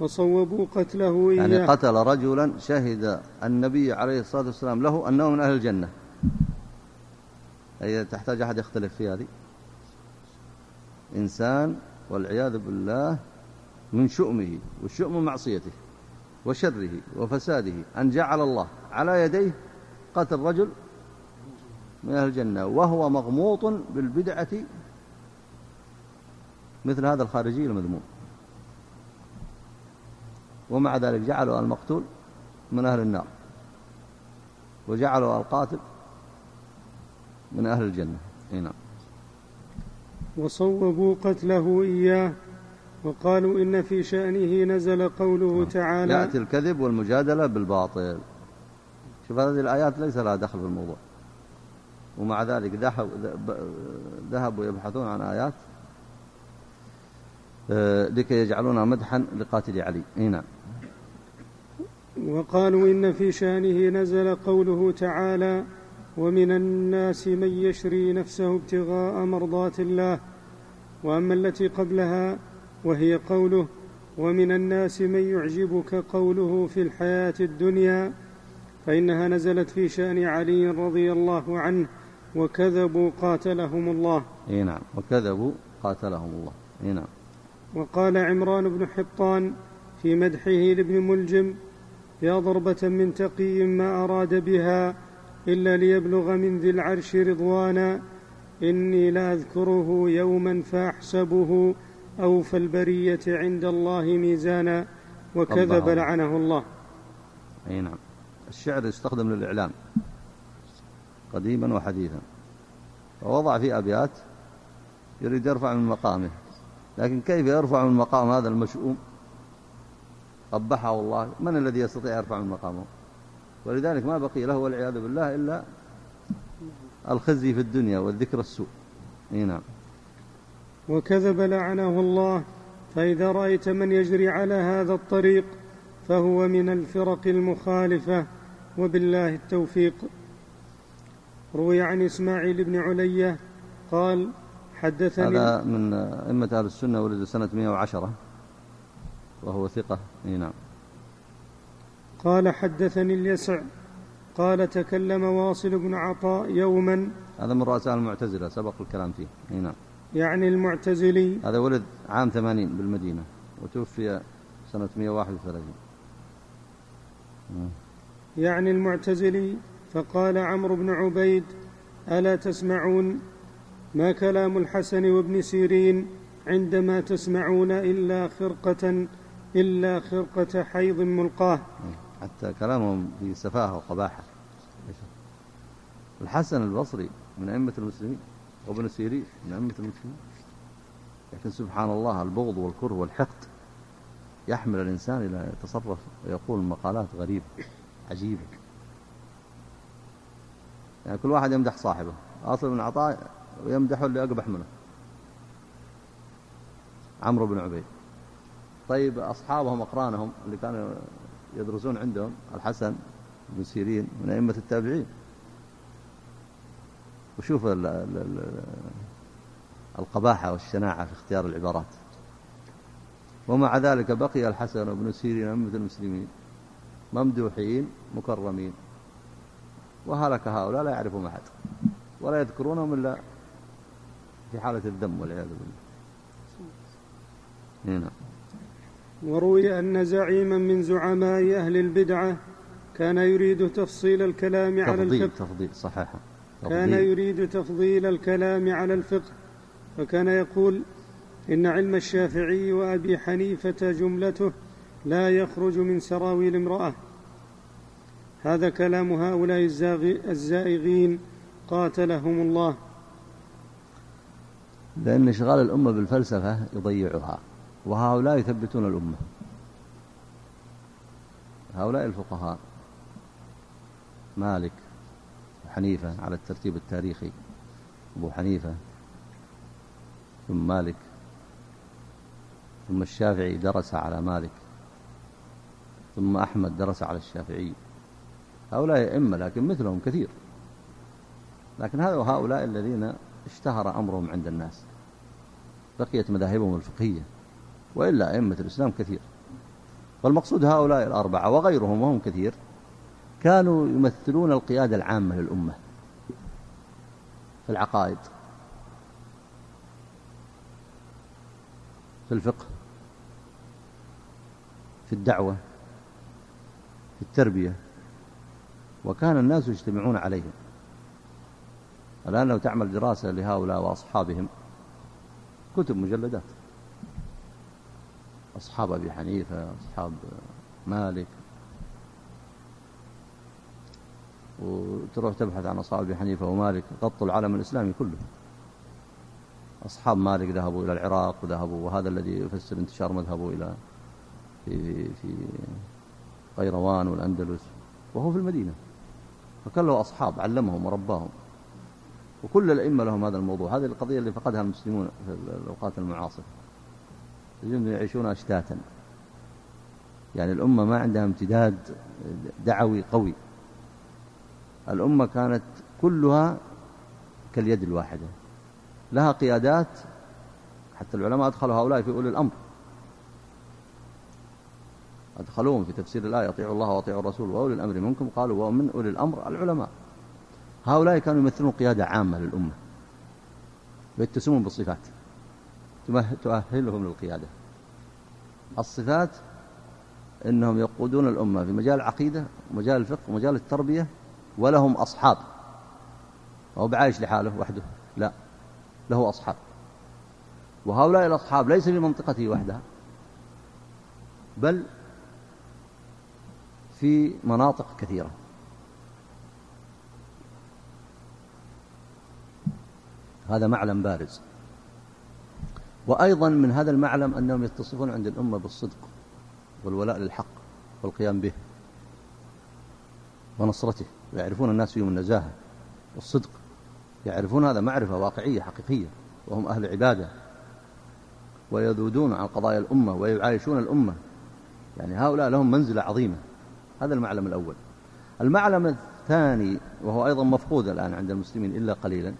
وصوبوا قتله إياه. يعني قتل رجلا شهد النبي عليه الصلاة والسلام له أنه من أهل الجنة. هي تحتاج أحد يختلف في هذه؟ إنسان والعياذ بالله من شؤمه والشؤم معصيته. وشره وفساده أن جعل الله على يديه قتل رجل من أهل الجنة وهو مغموط بالبدعة مثل هذا الخارجي المذموم. ومع ذلك جعلوا المقتول من أهل النار وجعلوا القاتل من أهل الجنة. هنا وصوبوا قتله إياه. وقالوا إن في شأنه نزل قوله آه. تعالى يأتي الكذب والمجادلة بالباطل. شوف هذه الآيات ليس لها دخل في الموضوع. ومع ذلك ذهبوا يبحثون عن آيات آه، لكي يجعلونها مدحا لقاتل علي. إي نعم. وقالوا إن في شأنه نزل قوله تعالى ومن الناس من يشري نفسه ابتغاء مرضات الله وأما التي قبلها وهي قوله ومن الناس من يعجبك قوله في الحياة الدنيا فإنها نزلت في شأن علي رضي الله عنه وكذبوا قاتلهم الله. إي نعم وكذبوا قاتلهم الله. إي نعم. وقال عمران بن حطان في مدحه لابن ملجم يا ضربة من تقي ما أراد بها إلا ليبلغ من ذي العرش رضوانا إني لأذكره يوما فأحسبه أوفى البرية عند الله ميزانا وكذب لعنه الله. أي نعم. الشعر يستخدم للإعلام قديما وحديثا. ووضع في أبيات يريد يرفع من مقامه. لكن كيف يرفع من مقام هذا المشؤوم؟ قبحه الله. من الذي يستطيع يرفع من مقامه؟ ولذلك ما بقي له والعياذ بالله إلا الخزي في الدنيا والذكر السوء. أي نعم. وكذب لعنه الله فإذا رأيت من يجري على هذا الطريق فهو من الفرق المخالفة وبالله التوفيق. روي عن إسماعيل بن علية قال حدثني هذا من أئمة أهل السنة ولد سنة 110 وهو ثقة. نعم. قال حدثني اليسع قال تكلم واصل بن عطاء يوما. هذا من رؤساء المعتزلة سبق الكلام فيه. نعم. يعني المعتزلي. هذا ولد عام ثمانين بالمدينة وتوفي سنة 131 يعني المعتزلي فقال عمرو بن عبيد ألا تسمعون ما كلام الحسن وابن سيرين عندما تسمعون إلا خرقة إلا خرقة حيض ملقاه. حتى كلامهم في سفاهة وقباحة. الحسن البصري من أئمة المسلمين. وابن سيرين من أئمة المسلمين. لكن سبحان الله البغض والكره والحقد يحمل الإنسان إلى يتصرف ويقول مقالات غريبة عجيبة. يعني كل واحد يمدح صاحبه. أصل بن عطاء ويمدحه اللي أقبح منه. عمرو بن عبيد. طيب أصحابهم أقرانهم اللي كانوا يدرسون عندهم الحسن بن سيرين من أئمة التابعين. وشوف القباحة والشناعة في اختيار العبارات. ومع ذلك بقي الحسن وابن سيرين أئمة المسلمين ممدوحين مكرمين. وهلك هؤلاء لا يعرفهم أحد ولا يذكرونهم إلا في حالة الذم والعياذ بالله. هنا وروي أن زعيما من زعماء أهل البدعة كان يريد تفصيل الكلام على الفقه تفضيل صحيح. كان يريد تفضيل الكلام على الفقه فكان يقول إن علم الشافعي وأبي حنيفة جملته لا يخرج من سراويل امرأة. هذا كلام هؤلاء الزائغين قاتلهم الله. لأن إشغال الأمة بالفلسفة يضيعها وهؤلاء يثبتون الأمة. هؤلاء الفقهاء. مالك. وحنيفة على الترتيب التاريخي. أبو حنيفة ثم مالك ثم الشافعي درس على مالك ثم أحمد درس على الشافعي. هؤلاء أئمة لكن مثلهم كثير. لكن هؤلاء الذين اشتهر أمرهم عند الناس. بقيت مذاهبهم الفقهية وإلا أئمة الإسلام كثير. والمقصود هؤلاء الأربعة وغيرهم وهم كثير كانوا يمثلون القيادة العامة للأمة في العقائد في الفقه في الدعوة في التربية وكان الناس يجتمعون عليهم. الآن لو تعمل دراسة لهؤلاء وأصحابهم كتب مجلدات. أصحاب أبي حنيفة أصحاب مالك وتروح تبحث عن أصحاب أبي حنيفة ومالك غطوا العالم الإسلامي كله. أصحاب مالك ذهبوا إلى العراق وذهبوا وهذا الذي يفسر انتشار مذهبه إلى في في قيروان والأندلس وهو في المدينة. فكان له أصحاب علمهم ورباهم. وكل الأئمة لهم هذا الموضوع. هذه القضية اللي فقدها المسلمون في الأوقات المعاصرة. تجدهم يعيشون أشتاتا يعني الأمة ما عندها امتداد دعوي قوي. الأمة كانت كلها كاليد الواحدة لها قيادات حتى العلماء أدخلوا هؤلاء في أولي الأمر. أدخلوهم في تفسير الآية أطيعوا الله وأطيعوا الرسول وأولي الأمر منكم. قالوا ومن أولي الأمر العلماء. هؤلاء كانوا يمثلون قيادة عامة للأمة ويتسمون بالصفات تؤهلهم للقيادة. الصفات إنهم يقودون الأمة في مجال العقيدة ومجال الفقه ومجال التربية ولهم أصحاب. هو بعايش لحاله وحده. لا له أصحاب. وهؤلاء الأصحاب ليس في منطقته وحدها بل في مناطق كثيرة. هذا معلم بارز. وأيضا من هذا المعلم أنهم يتصفون عند الأمة بالصدق والولاء للحق والقيام به ونصرته. ويعرفون الناس فيهم النزاهة والصدق. يعرفون هذا معرفة واقعية حقيقية وهم أهل عبادة. ويذودون عن قضايا الأمة ويعايشون الأمة. يعني هؤلاء لهم منزلة عظيمة. هذا المعلم الأول. المعلم الثاني وهو أيضا مفقود الآن عند المسلمين إلا قليلا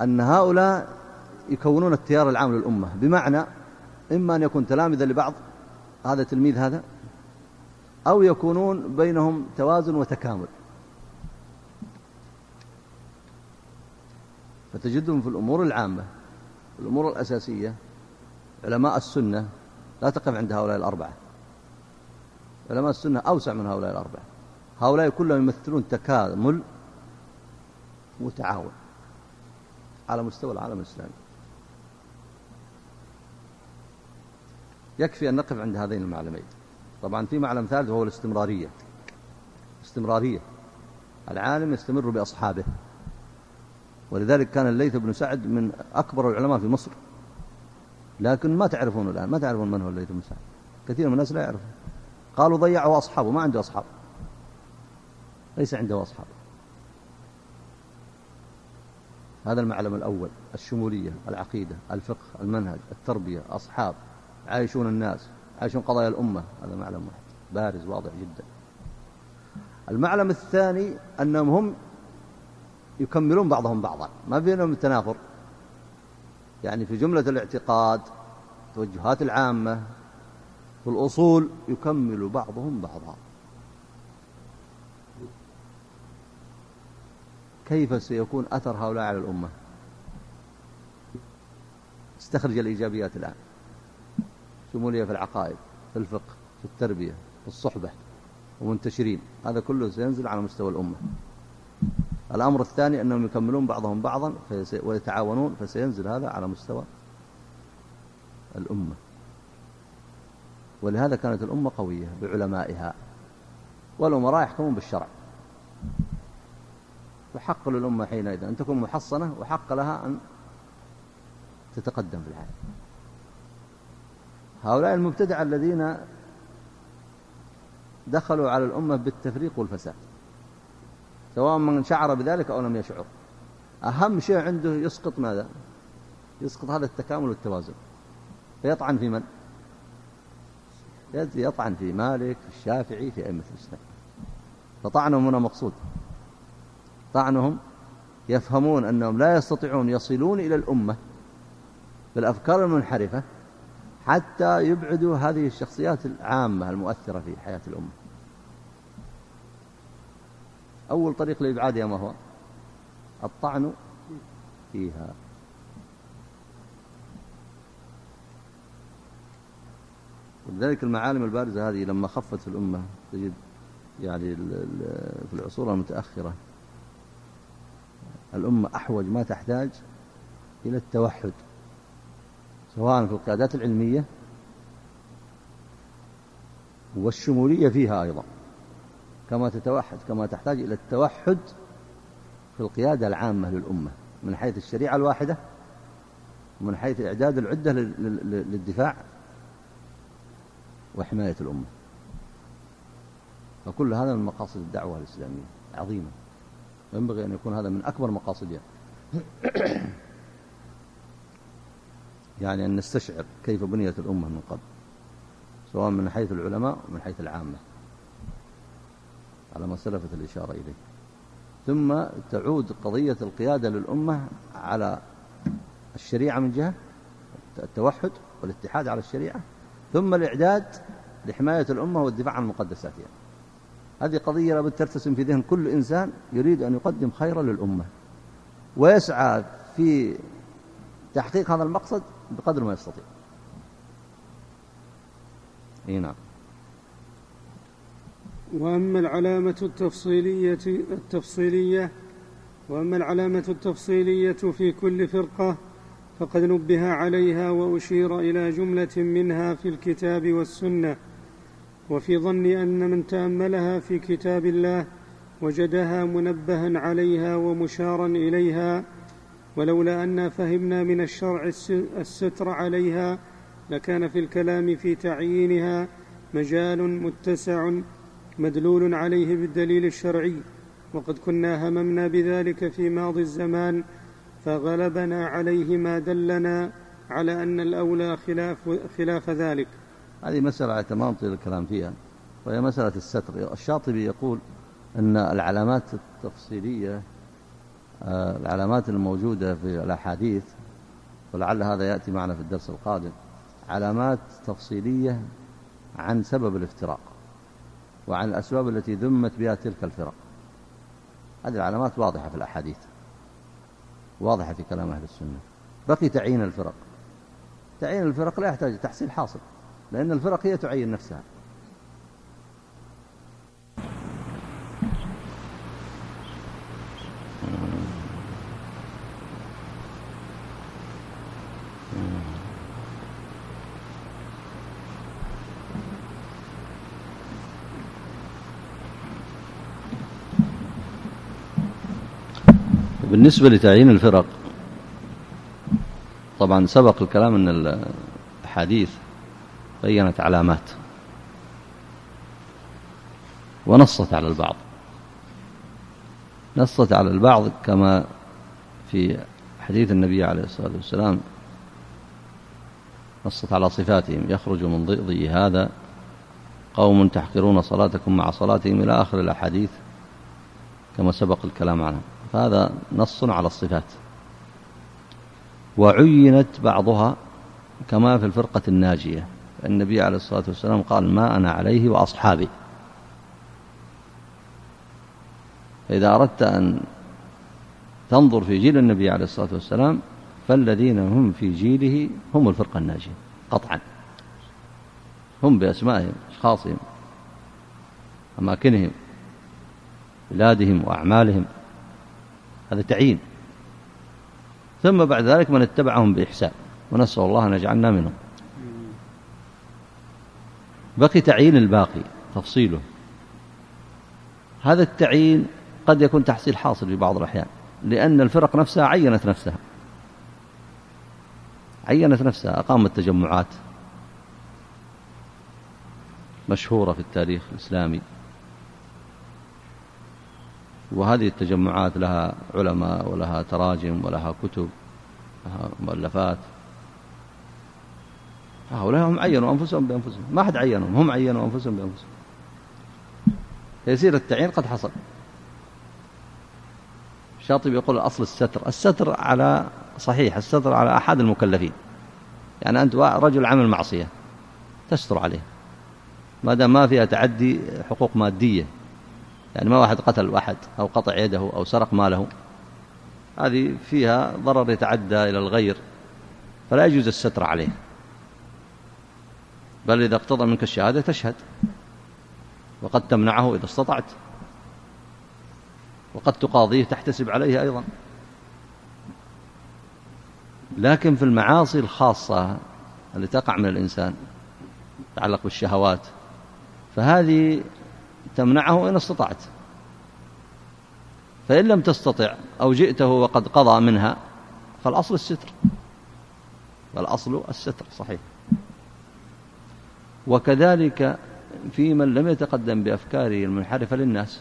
أن هؤلاء يكونون التيار العام للأمة. بمعنى إما أن يكون تلامذة لبعض. هذا تلميذ هذا. أو يكونون بينهم توازن وتكامل. فتجدهم في الأمور العامة الأمور الأساسية علماء السنة لا تقف عند هؤلاء الأربعة. علماء السنة أوسع من هؤلاء الأربعة. هؤلاء كلهم يمثلون تكامل وتعاون على مستوى العالم الإسلامي. يكفي أن نقف عند هذين المعلمين. طبعا في معلم ثالث وهو الاستمرارية. استمرارية. العالم يستمر بأصحابه. ولذلك كان الليث بن سعد من أكبر العلماء في مصر. لكن ما تعرفون الآن ما تعرفون من هو الليث بن سعد. كثير من الناس لا يعرفون. قالوا ضيعوا أصحابه ما عنده أصحاب. ليس عنده أصحاب. هذا المعلم الأول الشمولية العقيدة الفقه المنهج التربية أصحاب عايشون الناس. عايشون قضايا الأمة هذا معلم واحد بارز واضح جدا. المعلم الثاني أنهم هم يكملون بعضهم بعضا ما بينهم التنافر يعني في جملة الاعتقاد توجهات العامة في الأصول يكمل بعضهم بعضا. كيف سيكون أثر هؤلاء على الأمة؟ استخرج الإيجابيات الآن. شمولية في العقائد في الفقه في التربية في الصحبة ومنتشرين هذا كله سينزل على مستوى الأمة. الأمر الثاني أنهم يكملون بعضهم بعضا ويتعاونون فسينزل هذا على مستوى الأمة. ولهذا كانت الأمة قوية بعلمائها. والأمراء يحكمون بالشرع. وحق للأمة حينئذ أن تكون محصنة وحق لها أن تتقدم في الحياة هؤلاء المبتدع الذين دخلوا على الأمة بالتفريق والفساد سواء من شعر بذلك أو لم يشعر. أهم شيء عنده يسقط ماذا؟ يسقط هذا التكامل والتوازن. فيطعن في من؟ يطعن في مالك في الشافعي في أئمة الإسلام. فطعنهم هنا مقصود. طعنهم يفهمون أنهم لا يستطيعون يصلون إلى الأمة بالأفكار المنحرفة حتى يبعدوا هذه الشخصيات العامة المؤثرة في حياة الأمة. أول طريق لإبعادها ما هو؟ الطعن فيها. ولذلك المعالم البارزة هذه لما خفت في الأمة تجد يعني في العصور المتأخرة الأمة أحوج ما تحتاج إلى التوحد. سواء في القيادات العلمية والشمولية فيها أيضا. كما تتوحد كما تحتاج إلى التوحد في القيادة العامة للأمة من حيث الشريعة الواحدة ومن حيث إعداد العدة للدفاع وحماية الأمة. فكل هذا من مقاصد الدعوة الإسلامية عظيمة. ينبغي أن يكون هذا من أكبر مقاصدها. يعني أن نستشعر كيف بنيت الأمة من قبل سواء من حيث العلماء ومن حيث العامة على ما سلفت الإشارة إليه. ثم تعود قضية القيادة للأمة على الشريعة من جهة التوحد والاتحاد على الشريعة ثم الإعداد لحماية الأمة والدفاع عن مقدساتها. هذه قضية لابد ترتسم في ذهن كل إنسان يريد أن يقدم خيرا للأمة ويسعى في تحقيق هذا المقصد بقدر ما يستطيع. إي نعم. وأما العلامة التفصيلية التفصيلية وأما العلامة التفصيلية في كل فرقة فقد نبه عليها وأشير إلى جملة منها في الكتاب والسنة. وفي ظن أن من تأملها في كتاب الله وجدها منبها عليها ومشارا إليها ولولا أنا فهمنا من الشرع الستر عليها لكان في الكلام في تعيينها مجال متسع مدلول عليه بالدليل الشرعي وقد كنا هممنا بذلك في ماضي الزمان فغلبنا عليه ما دلنا على أن الأولى خلاف, خلاف ذلك. هذه مسألة تمام طيل الكلام فيها وهي مسألة الستر. الشاطبي يقول أن العلامات التفصيلية العلامات الموجودة في الأحاديث ولعل هذا يأتي معنا في الدرس القادم علامات تفصيلية عن سبب الافتراق وعن الأسباب التي ذمت بها تلك الفرق. هذه العلامات واضحة في الأحاديث واضحة في كلام أهل السنة. بقي تعيين الفرق. تعيين الفرق لا يحتاج تحصيل حاصل لأن الفرق هي تعين نفسها. بالنسبة لتعيين الفرق طبعا سبق الكلام أن الحديث بينت علامات ونصت على البعض. نصت على البعض كما في حديث النبي عليه الصلاة والسلام نصت على صفاتهم يخرج من ضئضئ هذا قوم تحقرون صلاتكم مع صلاتهم إلى آخر الأحاديث كما سبق الكلام عنه فهذا نص على الصفات. وعينت بعضها كما في الفرقة الناجية. النبي عليه الصلاة والسلام قال ما أنا عليه وأصحابي. فإذا أردت أن تنظر في جيل النبي عليه الصلاة والسلام فالذين هم في جيله هم الفرقة الناجية قطعا. هم بأسمائهم أشخاصهم أماكنهم بلادهم وأعمالهم. هذا تعيين. ثم بعد ذلك من اتبعهم بإحسان. ونسأل الله أن يجعلنا منهم. بقي تعيين الباقي تفصيله. هذا التعيين قد يكون تحصيل حاصل في بعض الأحيان لأن الفرق نفسها عينت نفسها. عينت نفسها أقامت تجمعات مشهورة في التاريخ الإسلامي. وهذه التجمعات لها علماء ولها تراجم ولها كتب لها مؤلفات. هؤلاء هم عينوا أنفسهم بأنفسهم. ما أحد عينهم هم عينوا أنفسهم بأنفسهم. يصير التعيين قد حصل. الشاطبي يقول أصل الستر. الستر على صحيح الستر على أحد المكلفين. يعني أنت رجل عمل معصية تستر عليه. ما دام ما فيها تعدي حقوق مادية. يعني ما واحد قتل واحد أو قطع يده أو سرق ماله. هذه فيها ضرر يتعدى إلى الغير فلا يجوز الستر عليه. بل إذا اقتضى منك الشهادة تشهد. وقد تمنعه إذا استطعت. وقد تقاضيه تحتسب عليه أيضا. لكن في المعاصي الخاصة التي تقع من الإنسان تتعلق بالشهوات فهذه تمنعه إن استطعت. فإن لم تستطع أو جئته وقد قضى منها فالأصل الستر. فالأصل الستر صحيح. وكذلك في من لم يتقدم بأفكاره المنحرفة للناس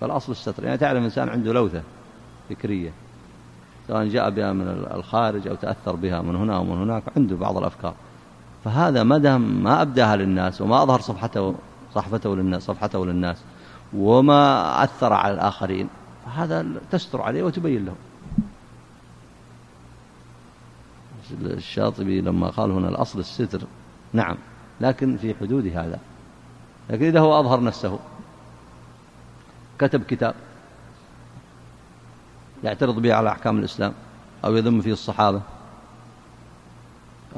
فالأصل الستر. يعني تعلم إنسان عنده لوثة فكرية سواء جاء بها من الخارج أو تأثر بها من هنا أو من هناك عنده بعض الأفكار. فهذا ما دام ما أبداها للناس وما أظهر صفحته صحفته للناس صفحته للناس وما أثر على الآخرين. فهذا تستر عليه وتبين له. الشاطبي لما قال هنا الأصل الستر نعم لكن في حدود هذا. لكن إذا هو أظهر نفسه كتب كتاب يعترض به على أحكام الإسلام أو يذم فيه الصحابة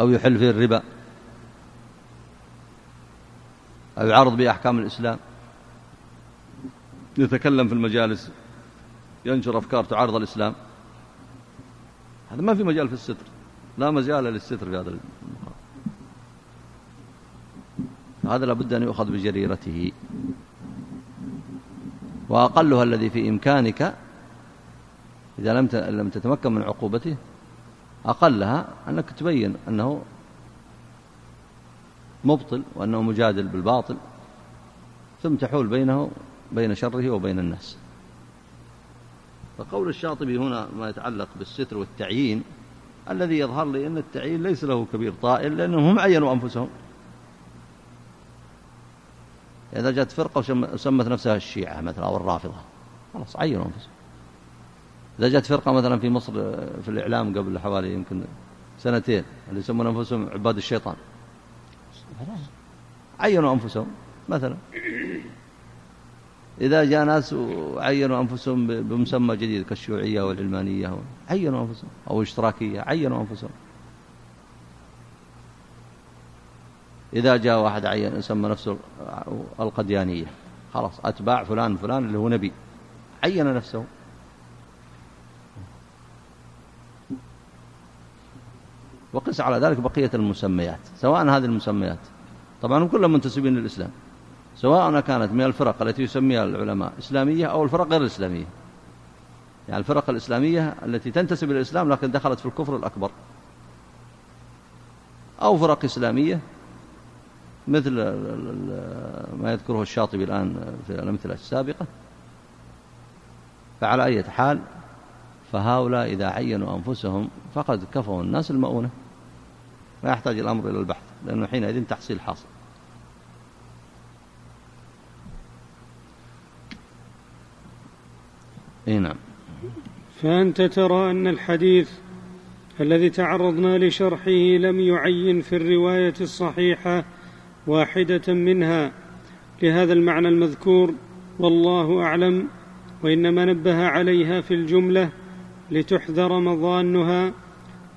أو يحل فيه الربا أو يعارض به أحكام الإسلام. يتكلم في المجالس. ينشر أفكار تعارض الإسلام. هذا ما في مجال في الستر. لا مجال للستر في هذا المقام هذا لابد أن يؤخذ بجريرته. وأقلها الذي في إمكانك إذا لم لم تتمكن من عقوبته أقلها أنك تبين أنه مبطل وأنه مجادل بالباطل ثم تحول بينه بين شره وبين الناس. فقول الشاطبي هنا ما يتعلق بالستر والتعيين الذي يظهر لي أن التعيين ليس له كبير طائل لأنهم هم عينوا أنفسهم. إذا جاءت فرقة وسمت نفسها الشيعة مثلا أو الرافضة خلاص عينوا أنفسهم. إذا جاءت فرقة مثلا في مصر في الإعلام قبل حوالي يمكن سنتين اللي يسمون أنفسهم عباد الشيطان. عينوا أنفسهم مثلا. إذا جاء ناس وعينوا أنفسهم بمسمى جديد كالشيوعية والعلمانية. عينوا أنفسهم أو الاشتراكية عينوا أنفسهم. إذا جاء واحد عين يسمى نفسه القديانية خلاص أتباع فلان فلان اللي هو نبي. عين نفسه. وقس على ذلك بقية المسميات سواء هذه المسميات. طبعا هم كلهم منتسبين للإسلام سواء كانت من الفرق التي يسميها العلماء إسلامية أو الفرق غير الإسلامية. يعني الفرق الإسلامية التي تنتسب إلى الإسلام لكن دخلت في الكفر الأكبر. أو فرق إسلامية مثل ما يذكره الشاطبي الآن في الأمثلة السابقة. فعلى أي حال فهؤلاء إذا عينوا أنفسهم فقد كفوا الناس المؤونة. ما يحتاج الأمر إلى البحث لأنه حينئذ تحصيل حاصل. إي نعم. فأنت ترى أن الحديث الذي تعرضنا لشرحه لم يعين في الرواية الصحيحة واحدة منها. لهذا المعنى المذكور والله أعلم وإنما نبه عليها في الجملة لتحذر مظانها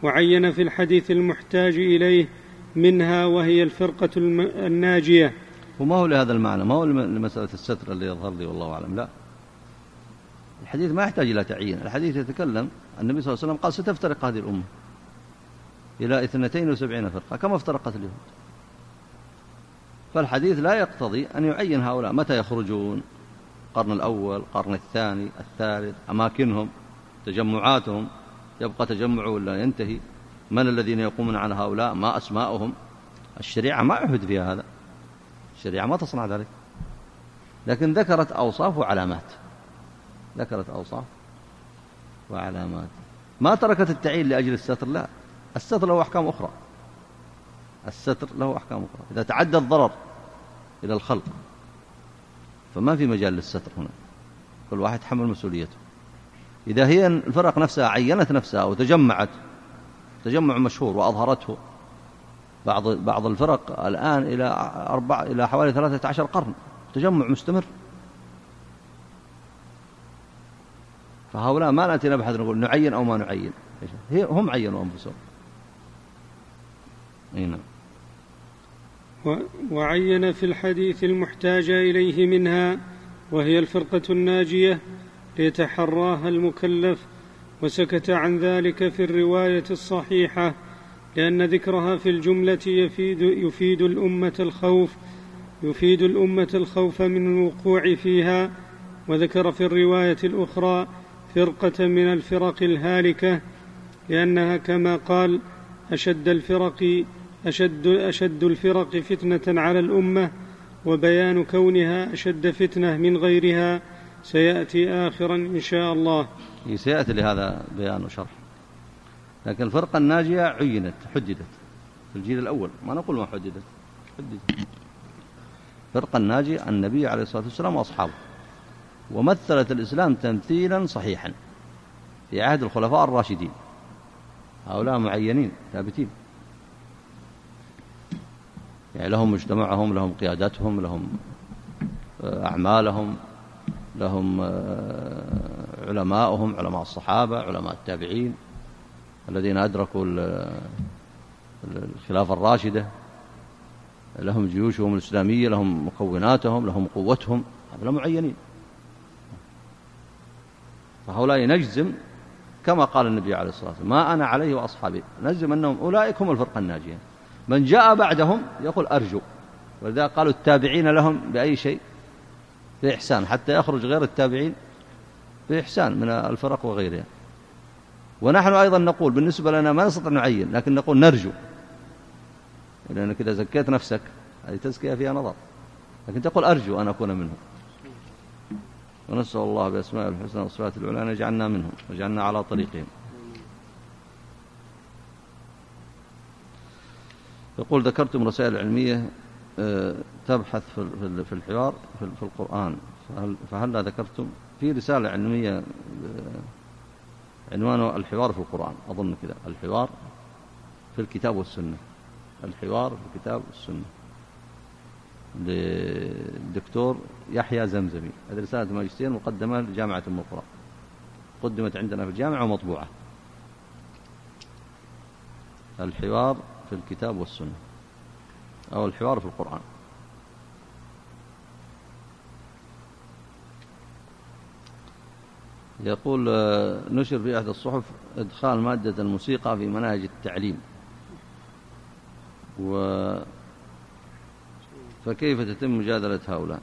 وعين في الحديث المحتاج إليه منها وهي الفرقة الناجية. وما هو لهذا المعنى؟ ما هو لمسألة الستر اللي يظهر لي والله أعلم لا. الحديث ما يحتاج إلى تعيين. الحديث يتكلم النبي صلى الله عليه وسلم قال ستفترق هذه الأمة إلى اثنتين وسبعين فرقة كما افترقت اليهود. فالحديث لا يقتضي أن يعين هؤلاء. متى يخرجون؟ القرن الأول القرن الثاني الثالث أماكنهم. تجمعاتهم يبقى تجمع ولا ينتهي؟ من الذين يقومون على هؤلاء؟ ما أسماؤهم؟ الشريعة ما عهد فيها هذا. الشريعة ما تصنع ذلك. لكن ذكرت أوصاف وعلامات. ذكرت أوصاف وعلامات. ما تركت التعيين لأجل الستر؟ لا. الستر له أحكام أخرى. الستر له أحكام أخرى. إذا تعدى الضرر إلى الخلق فما في مجال للستر هنا. كل واحد حمل مسؤوليته. إذا هي الفرق نفسها عينت نفسها وتجمعت تجمع مشهور وأظهرته. بعض بعض الفرق الآن إلى أربع إلى حوالي ثلاثة عشر قرن تجمع مستمر. فهؤلاء ما نأتي نبحث نقول نعين أو ما نعين. هم عينوا أنفسهم. نعم. وعين في الحديث المحتاج إليه منها وهي الفرقة الناجية ليتحراها المكلف وسكت عن ذلك في الرواية الصحيحة لأن ذكرها في الجملة يفيد, يفيد الأمة الخوف يفيد الأمة الخوف من الوقوع فيها وذكر في الرواية الأخرى فرقة من الفرق الهالكة لأنها كما قال أشد الفرق أشد أشد الفرق فتنة على الأمة وبيان كونها أشد فتنة من غيرها سيأتي آخرا إن شاء الله. سيأتي لهذا بيان وشرح. لكن الفرقة الناجية عينت حددت في الجيل الأول ما نقول ما حددت حددت الفرقة الناجية النبي عليه الصلاة والسلام وأصحابه. ومثلت الإسلام تمثيلا صحيحا في عهد الخلفاء الراشدين. هؤلاء معينين ثابتين. يعني لهم مجتمعهم لهم قيادتهم لهم آه، أعمالهم. لهم آه، علماءهم علماء الصحابة علماء التابعين الذين أدركوا الخلافة الراشدة. لهم جيوشهم الإسلامية لهم مكوناتهم لهم قوتهم هؤلاء معينين. فهؤلاء نجزم كما قال النبي عليه الصلاة والسلام ما أنا عليه وأصحابي. نجزم أنهم أولئك هم الفرقة الناجية. من جاء بعدهم يقول أرجو. ولذلك قالوا التابعين لهم بأي شيء؟ بإحسان حتى يخرج غير التابعين بإحسان من الفرق وغيرها. ونحن أيضا نقول بالنسبة لنا ما نستطيع نعين لكن نقول نرجو. لأنك إذا زكيت نفسك هذه تزكية فيها نظر. لكن تقول أرجو أن أكون منهم. ونسأل الله بأسماء الحسنى والصفات العلى أن يجعلنا منهم وجعلنا على طريقهم. يقول ذكرتم رسائل علمية تبحث في الحوار في القرآن. فهل ذكرتم؟ في رسالة علمية آه، عنوانه الحوار في القرآن. أظن كذا. الحوار في الكتاب والسنة. الحوار في الكتاب والسنة. للدكتور يحيى زمزمي. هذه رسالة ماجستير مقدمة لجامعة أم القرى. قدمت عندنا في الجامعة ومطبوعة. الحوار في الكتاب والسنة. أو الحوار في القرآن. يقول آه، نشر في أحد الصحف إدخال مادة الموسيقى في مناهج التعليم. و فكيف تتم مجادلة هؤلاء؟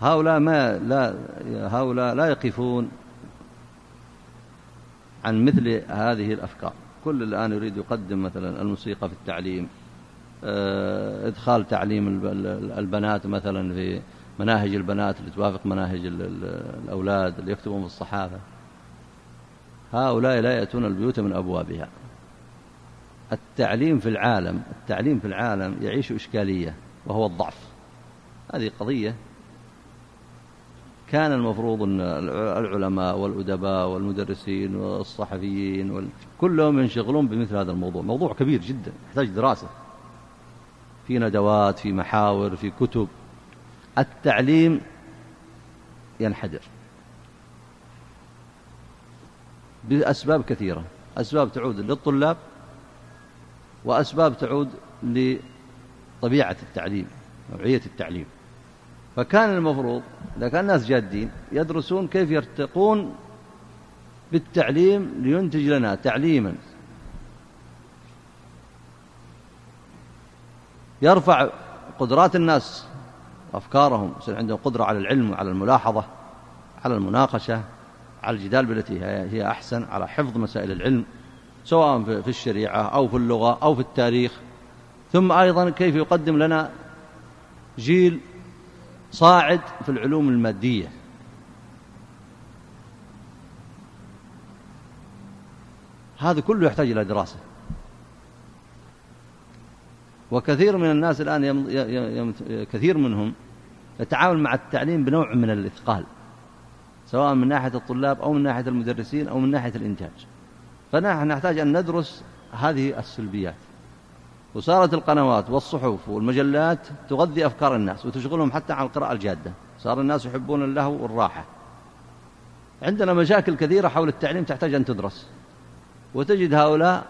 هؤلاء ما لا هؤلاء لا يقفون عن مثل هذه الأفكار. كل الآن يريد يقدم مثلا الموسيقى في التعليم إدخال تعليم البنات مثلا في مناهج البنات اللي توافق مناهج الأولاد اللي يكتبون في الصحافة. هؤلاء لا يأتون البيوت من أبوابها. التعليم في العالم التعليم في العالم يعيش إشكالية وهو الضعف. هذه قضية كان المفروض أن العلماء والأدباء والمدرسين والصحفيين كلهم ينشغلون بمثل هذا الموضوع. موضوع كبير جدا يحتاج دراسة. في ندوات في محاور في كتب. التعليم ينحدر. بأسباب كثيرة. أسباب تعود للطلاب وأسباب تعود لطبيعة التعليم نوعية التعليم. فكان المفروض إذا كان الناس جادين يدرسون كيف يرتقون بالتعليم لينتج لنا تعليما. يرفع قدرات الناس أفكارهم يصير عندهم قدرة على العلم وعلى الملاحظة على المناقشة على الجدال بالتي هي أحسن على حفظ مسائل العلم سواء في الشريعة أو في اللغة أو في التاريخ. ثم أيضا كيف يقدم لنا جيل صاعد في العلوم المادية. هذا كله يحتاج إلى دراسة. وكثير من الناس الآن يم... يم... كثير منهم يتعامل مع التعليم بنوع من الإثقال سواء من ناحية الطلاب أو من ناحية المدرسين أو من ناحية الإنتاج. فنحن نحتاج أن ندرس هذه السلبيات. وصارت القنوات والصحف والمجلات تغذي أفكار الناس وتشغلهم حتى عن القراءة الجادة. صار الناس يحبون اللهو والراحة. عندنا مشاكل كثيرة حول التعليم تحتاج أن تدرس. وتجد هؤلاء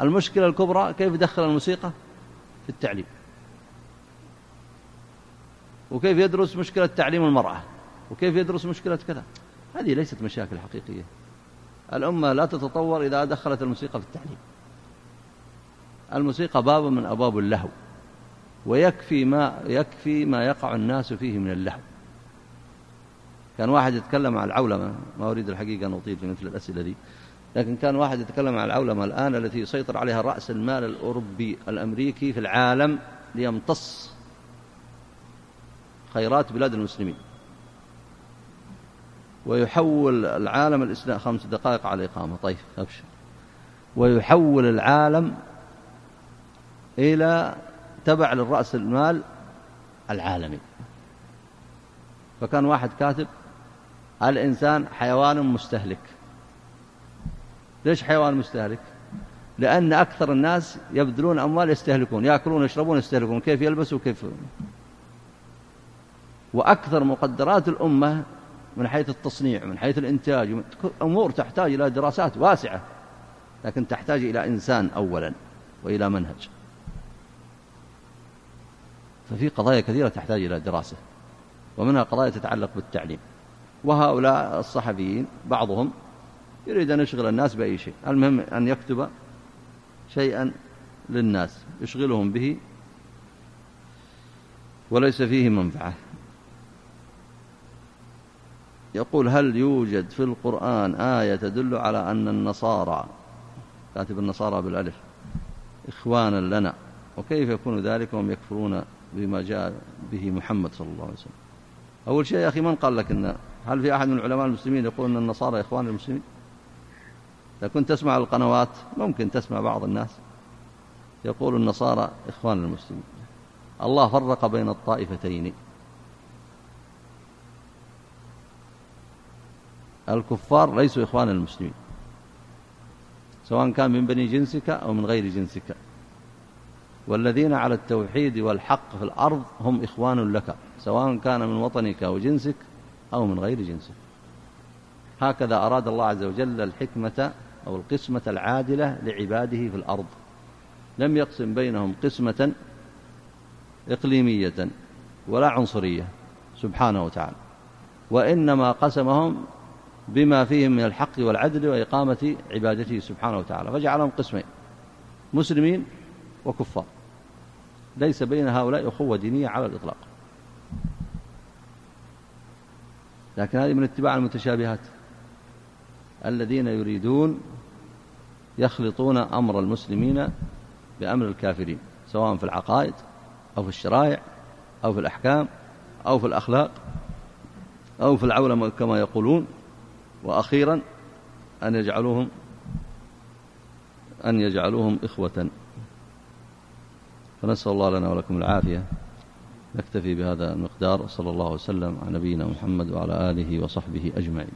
المشكلة الكبرى كيف دخل الموسيقى؟ في التعليم. وكيف يدرس مشكلة تعليم المرأة؟ وكيف يدرس مشكلة كذا؟ هذه ليست مشاكل حقيقية. الأمة لا تتطور إذا دخلت الموسيقى في التعليم. الموسيقى باب من أبواب اللهو ويكفي ما يكفي ما يقع الناس فيه من اللهو. كان واحد يتكلم عن العولمة ما أريد الحقيقة أن أطيل في مثل الأسئلة دي لكن كان واحد يتكلم عن العولمة الآن التي يسيطر عليها رأس المال الأوروبي الأمريكي في العالم ليمتص خيرات بلاد المسلمين. ويحول العالم الإسلام خمس دقائق على الإقامة. طيب أبشر. ويحول العالم إلى تبع للرأس المال العالمي. فكان واحد كاتب الإنسان حيوان مستهلك. ليش حيوان مستهلك؟ لأن أكثر الناس يبذلون أموال يستهلكون يأكلون يشربون يستهلكون كيف يلبسوا كيف وأكثر مقدرات الأمة من حيث التصنيع من حيث الإنتاج أمور تحتاج إلى دراسات واسعة لكن تحتاج إلى إنسان أولا وإلى منهج. ففي قضايا كثيرة تحتاج إلى دراسة ومنها قضايا تتعلق بالتعليم. وهؤلاء الصحفيين بعضهم يريد أن يشغل الناس بأي شيء. المهم أن يكتب شيئا للناس يشغلهم به وليس فيه منفعة. يقول هل يوجد في القرآن آية تدل على أن النصارى كاتب النصارى بالألف إخوانا لنا وكيف يكون ذلك؟ وهم يكفرون بما جاء به محمد صلى الله عليه وسلم. أول شيء يا أخي من قال لك أن هل في أحد من علماء المسلمين يقول أن النصارى إخوان المسلمين؟ إذا كنت تسمع القنوات ممكن تسمع بعض الناس. يقول النصارى إخوان المسلمين الله فرق بين الطائفتين. الكفار ليسوا إخوان المسلمين سواء كان من بني جنسك أو من غير جنسك. والذين على التوحيد والحق في الأرض هم إخوان لك سواء كان من وطنك أو جنسك أو من غير جنسك. هكذا أراد الله عز وجل الحكمة أو القسمة العادلة لعباده في الأرض. لم يقسم بينهم قسمة إقليمية ولا عنصرية سبحانه وتعالى. وإنما قسمهم بما فيهم من الحق والعدل وإقامة عبادته سبحانه وتعالى. فجعلهم قسمين مسلمين وكفار. ليس بين هؤلاء أخوة دينية على الإطلاق. لكن هذه من اتباع المتشابهات. الذين يريدون يخلطون أمر المسلمين بأمر الكافرين سواء في العقائد أو في الشرائع أو في الأحكام أو في الأخلاق أو في العولمة كما يقولون وأخيرا أن يجعلوهم أن يجعلوهم إخوة. فنسأل الله لنا ولكم العافية. نكتفي بهذا المقدار صلى الله وسلم على نبينا محمد وعلى آله وصحبه أجمعين.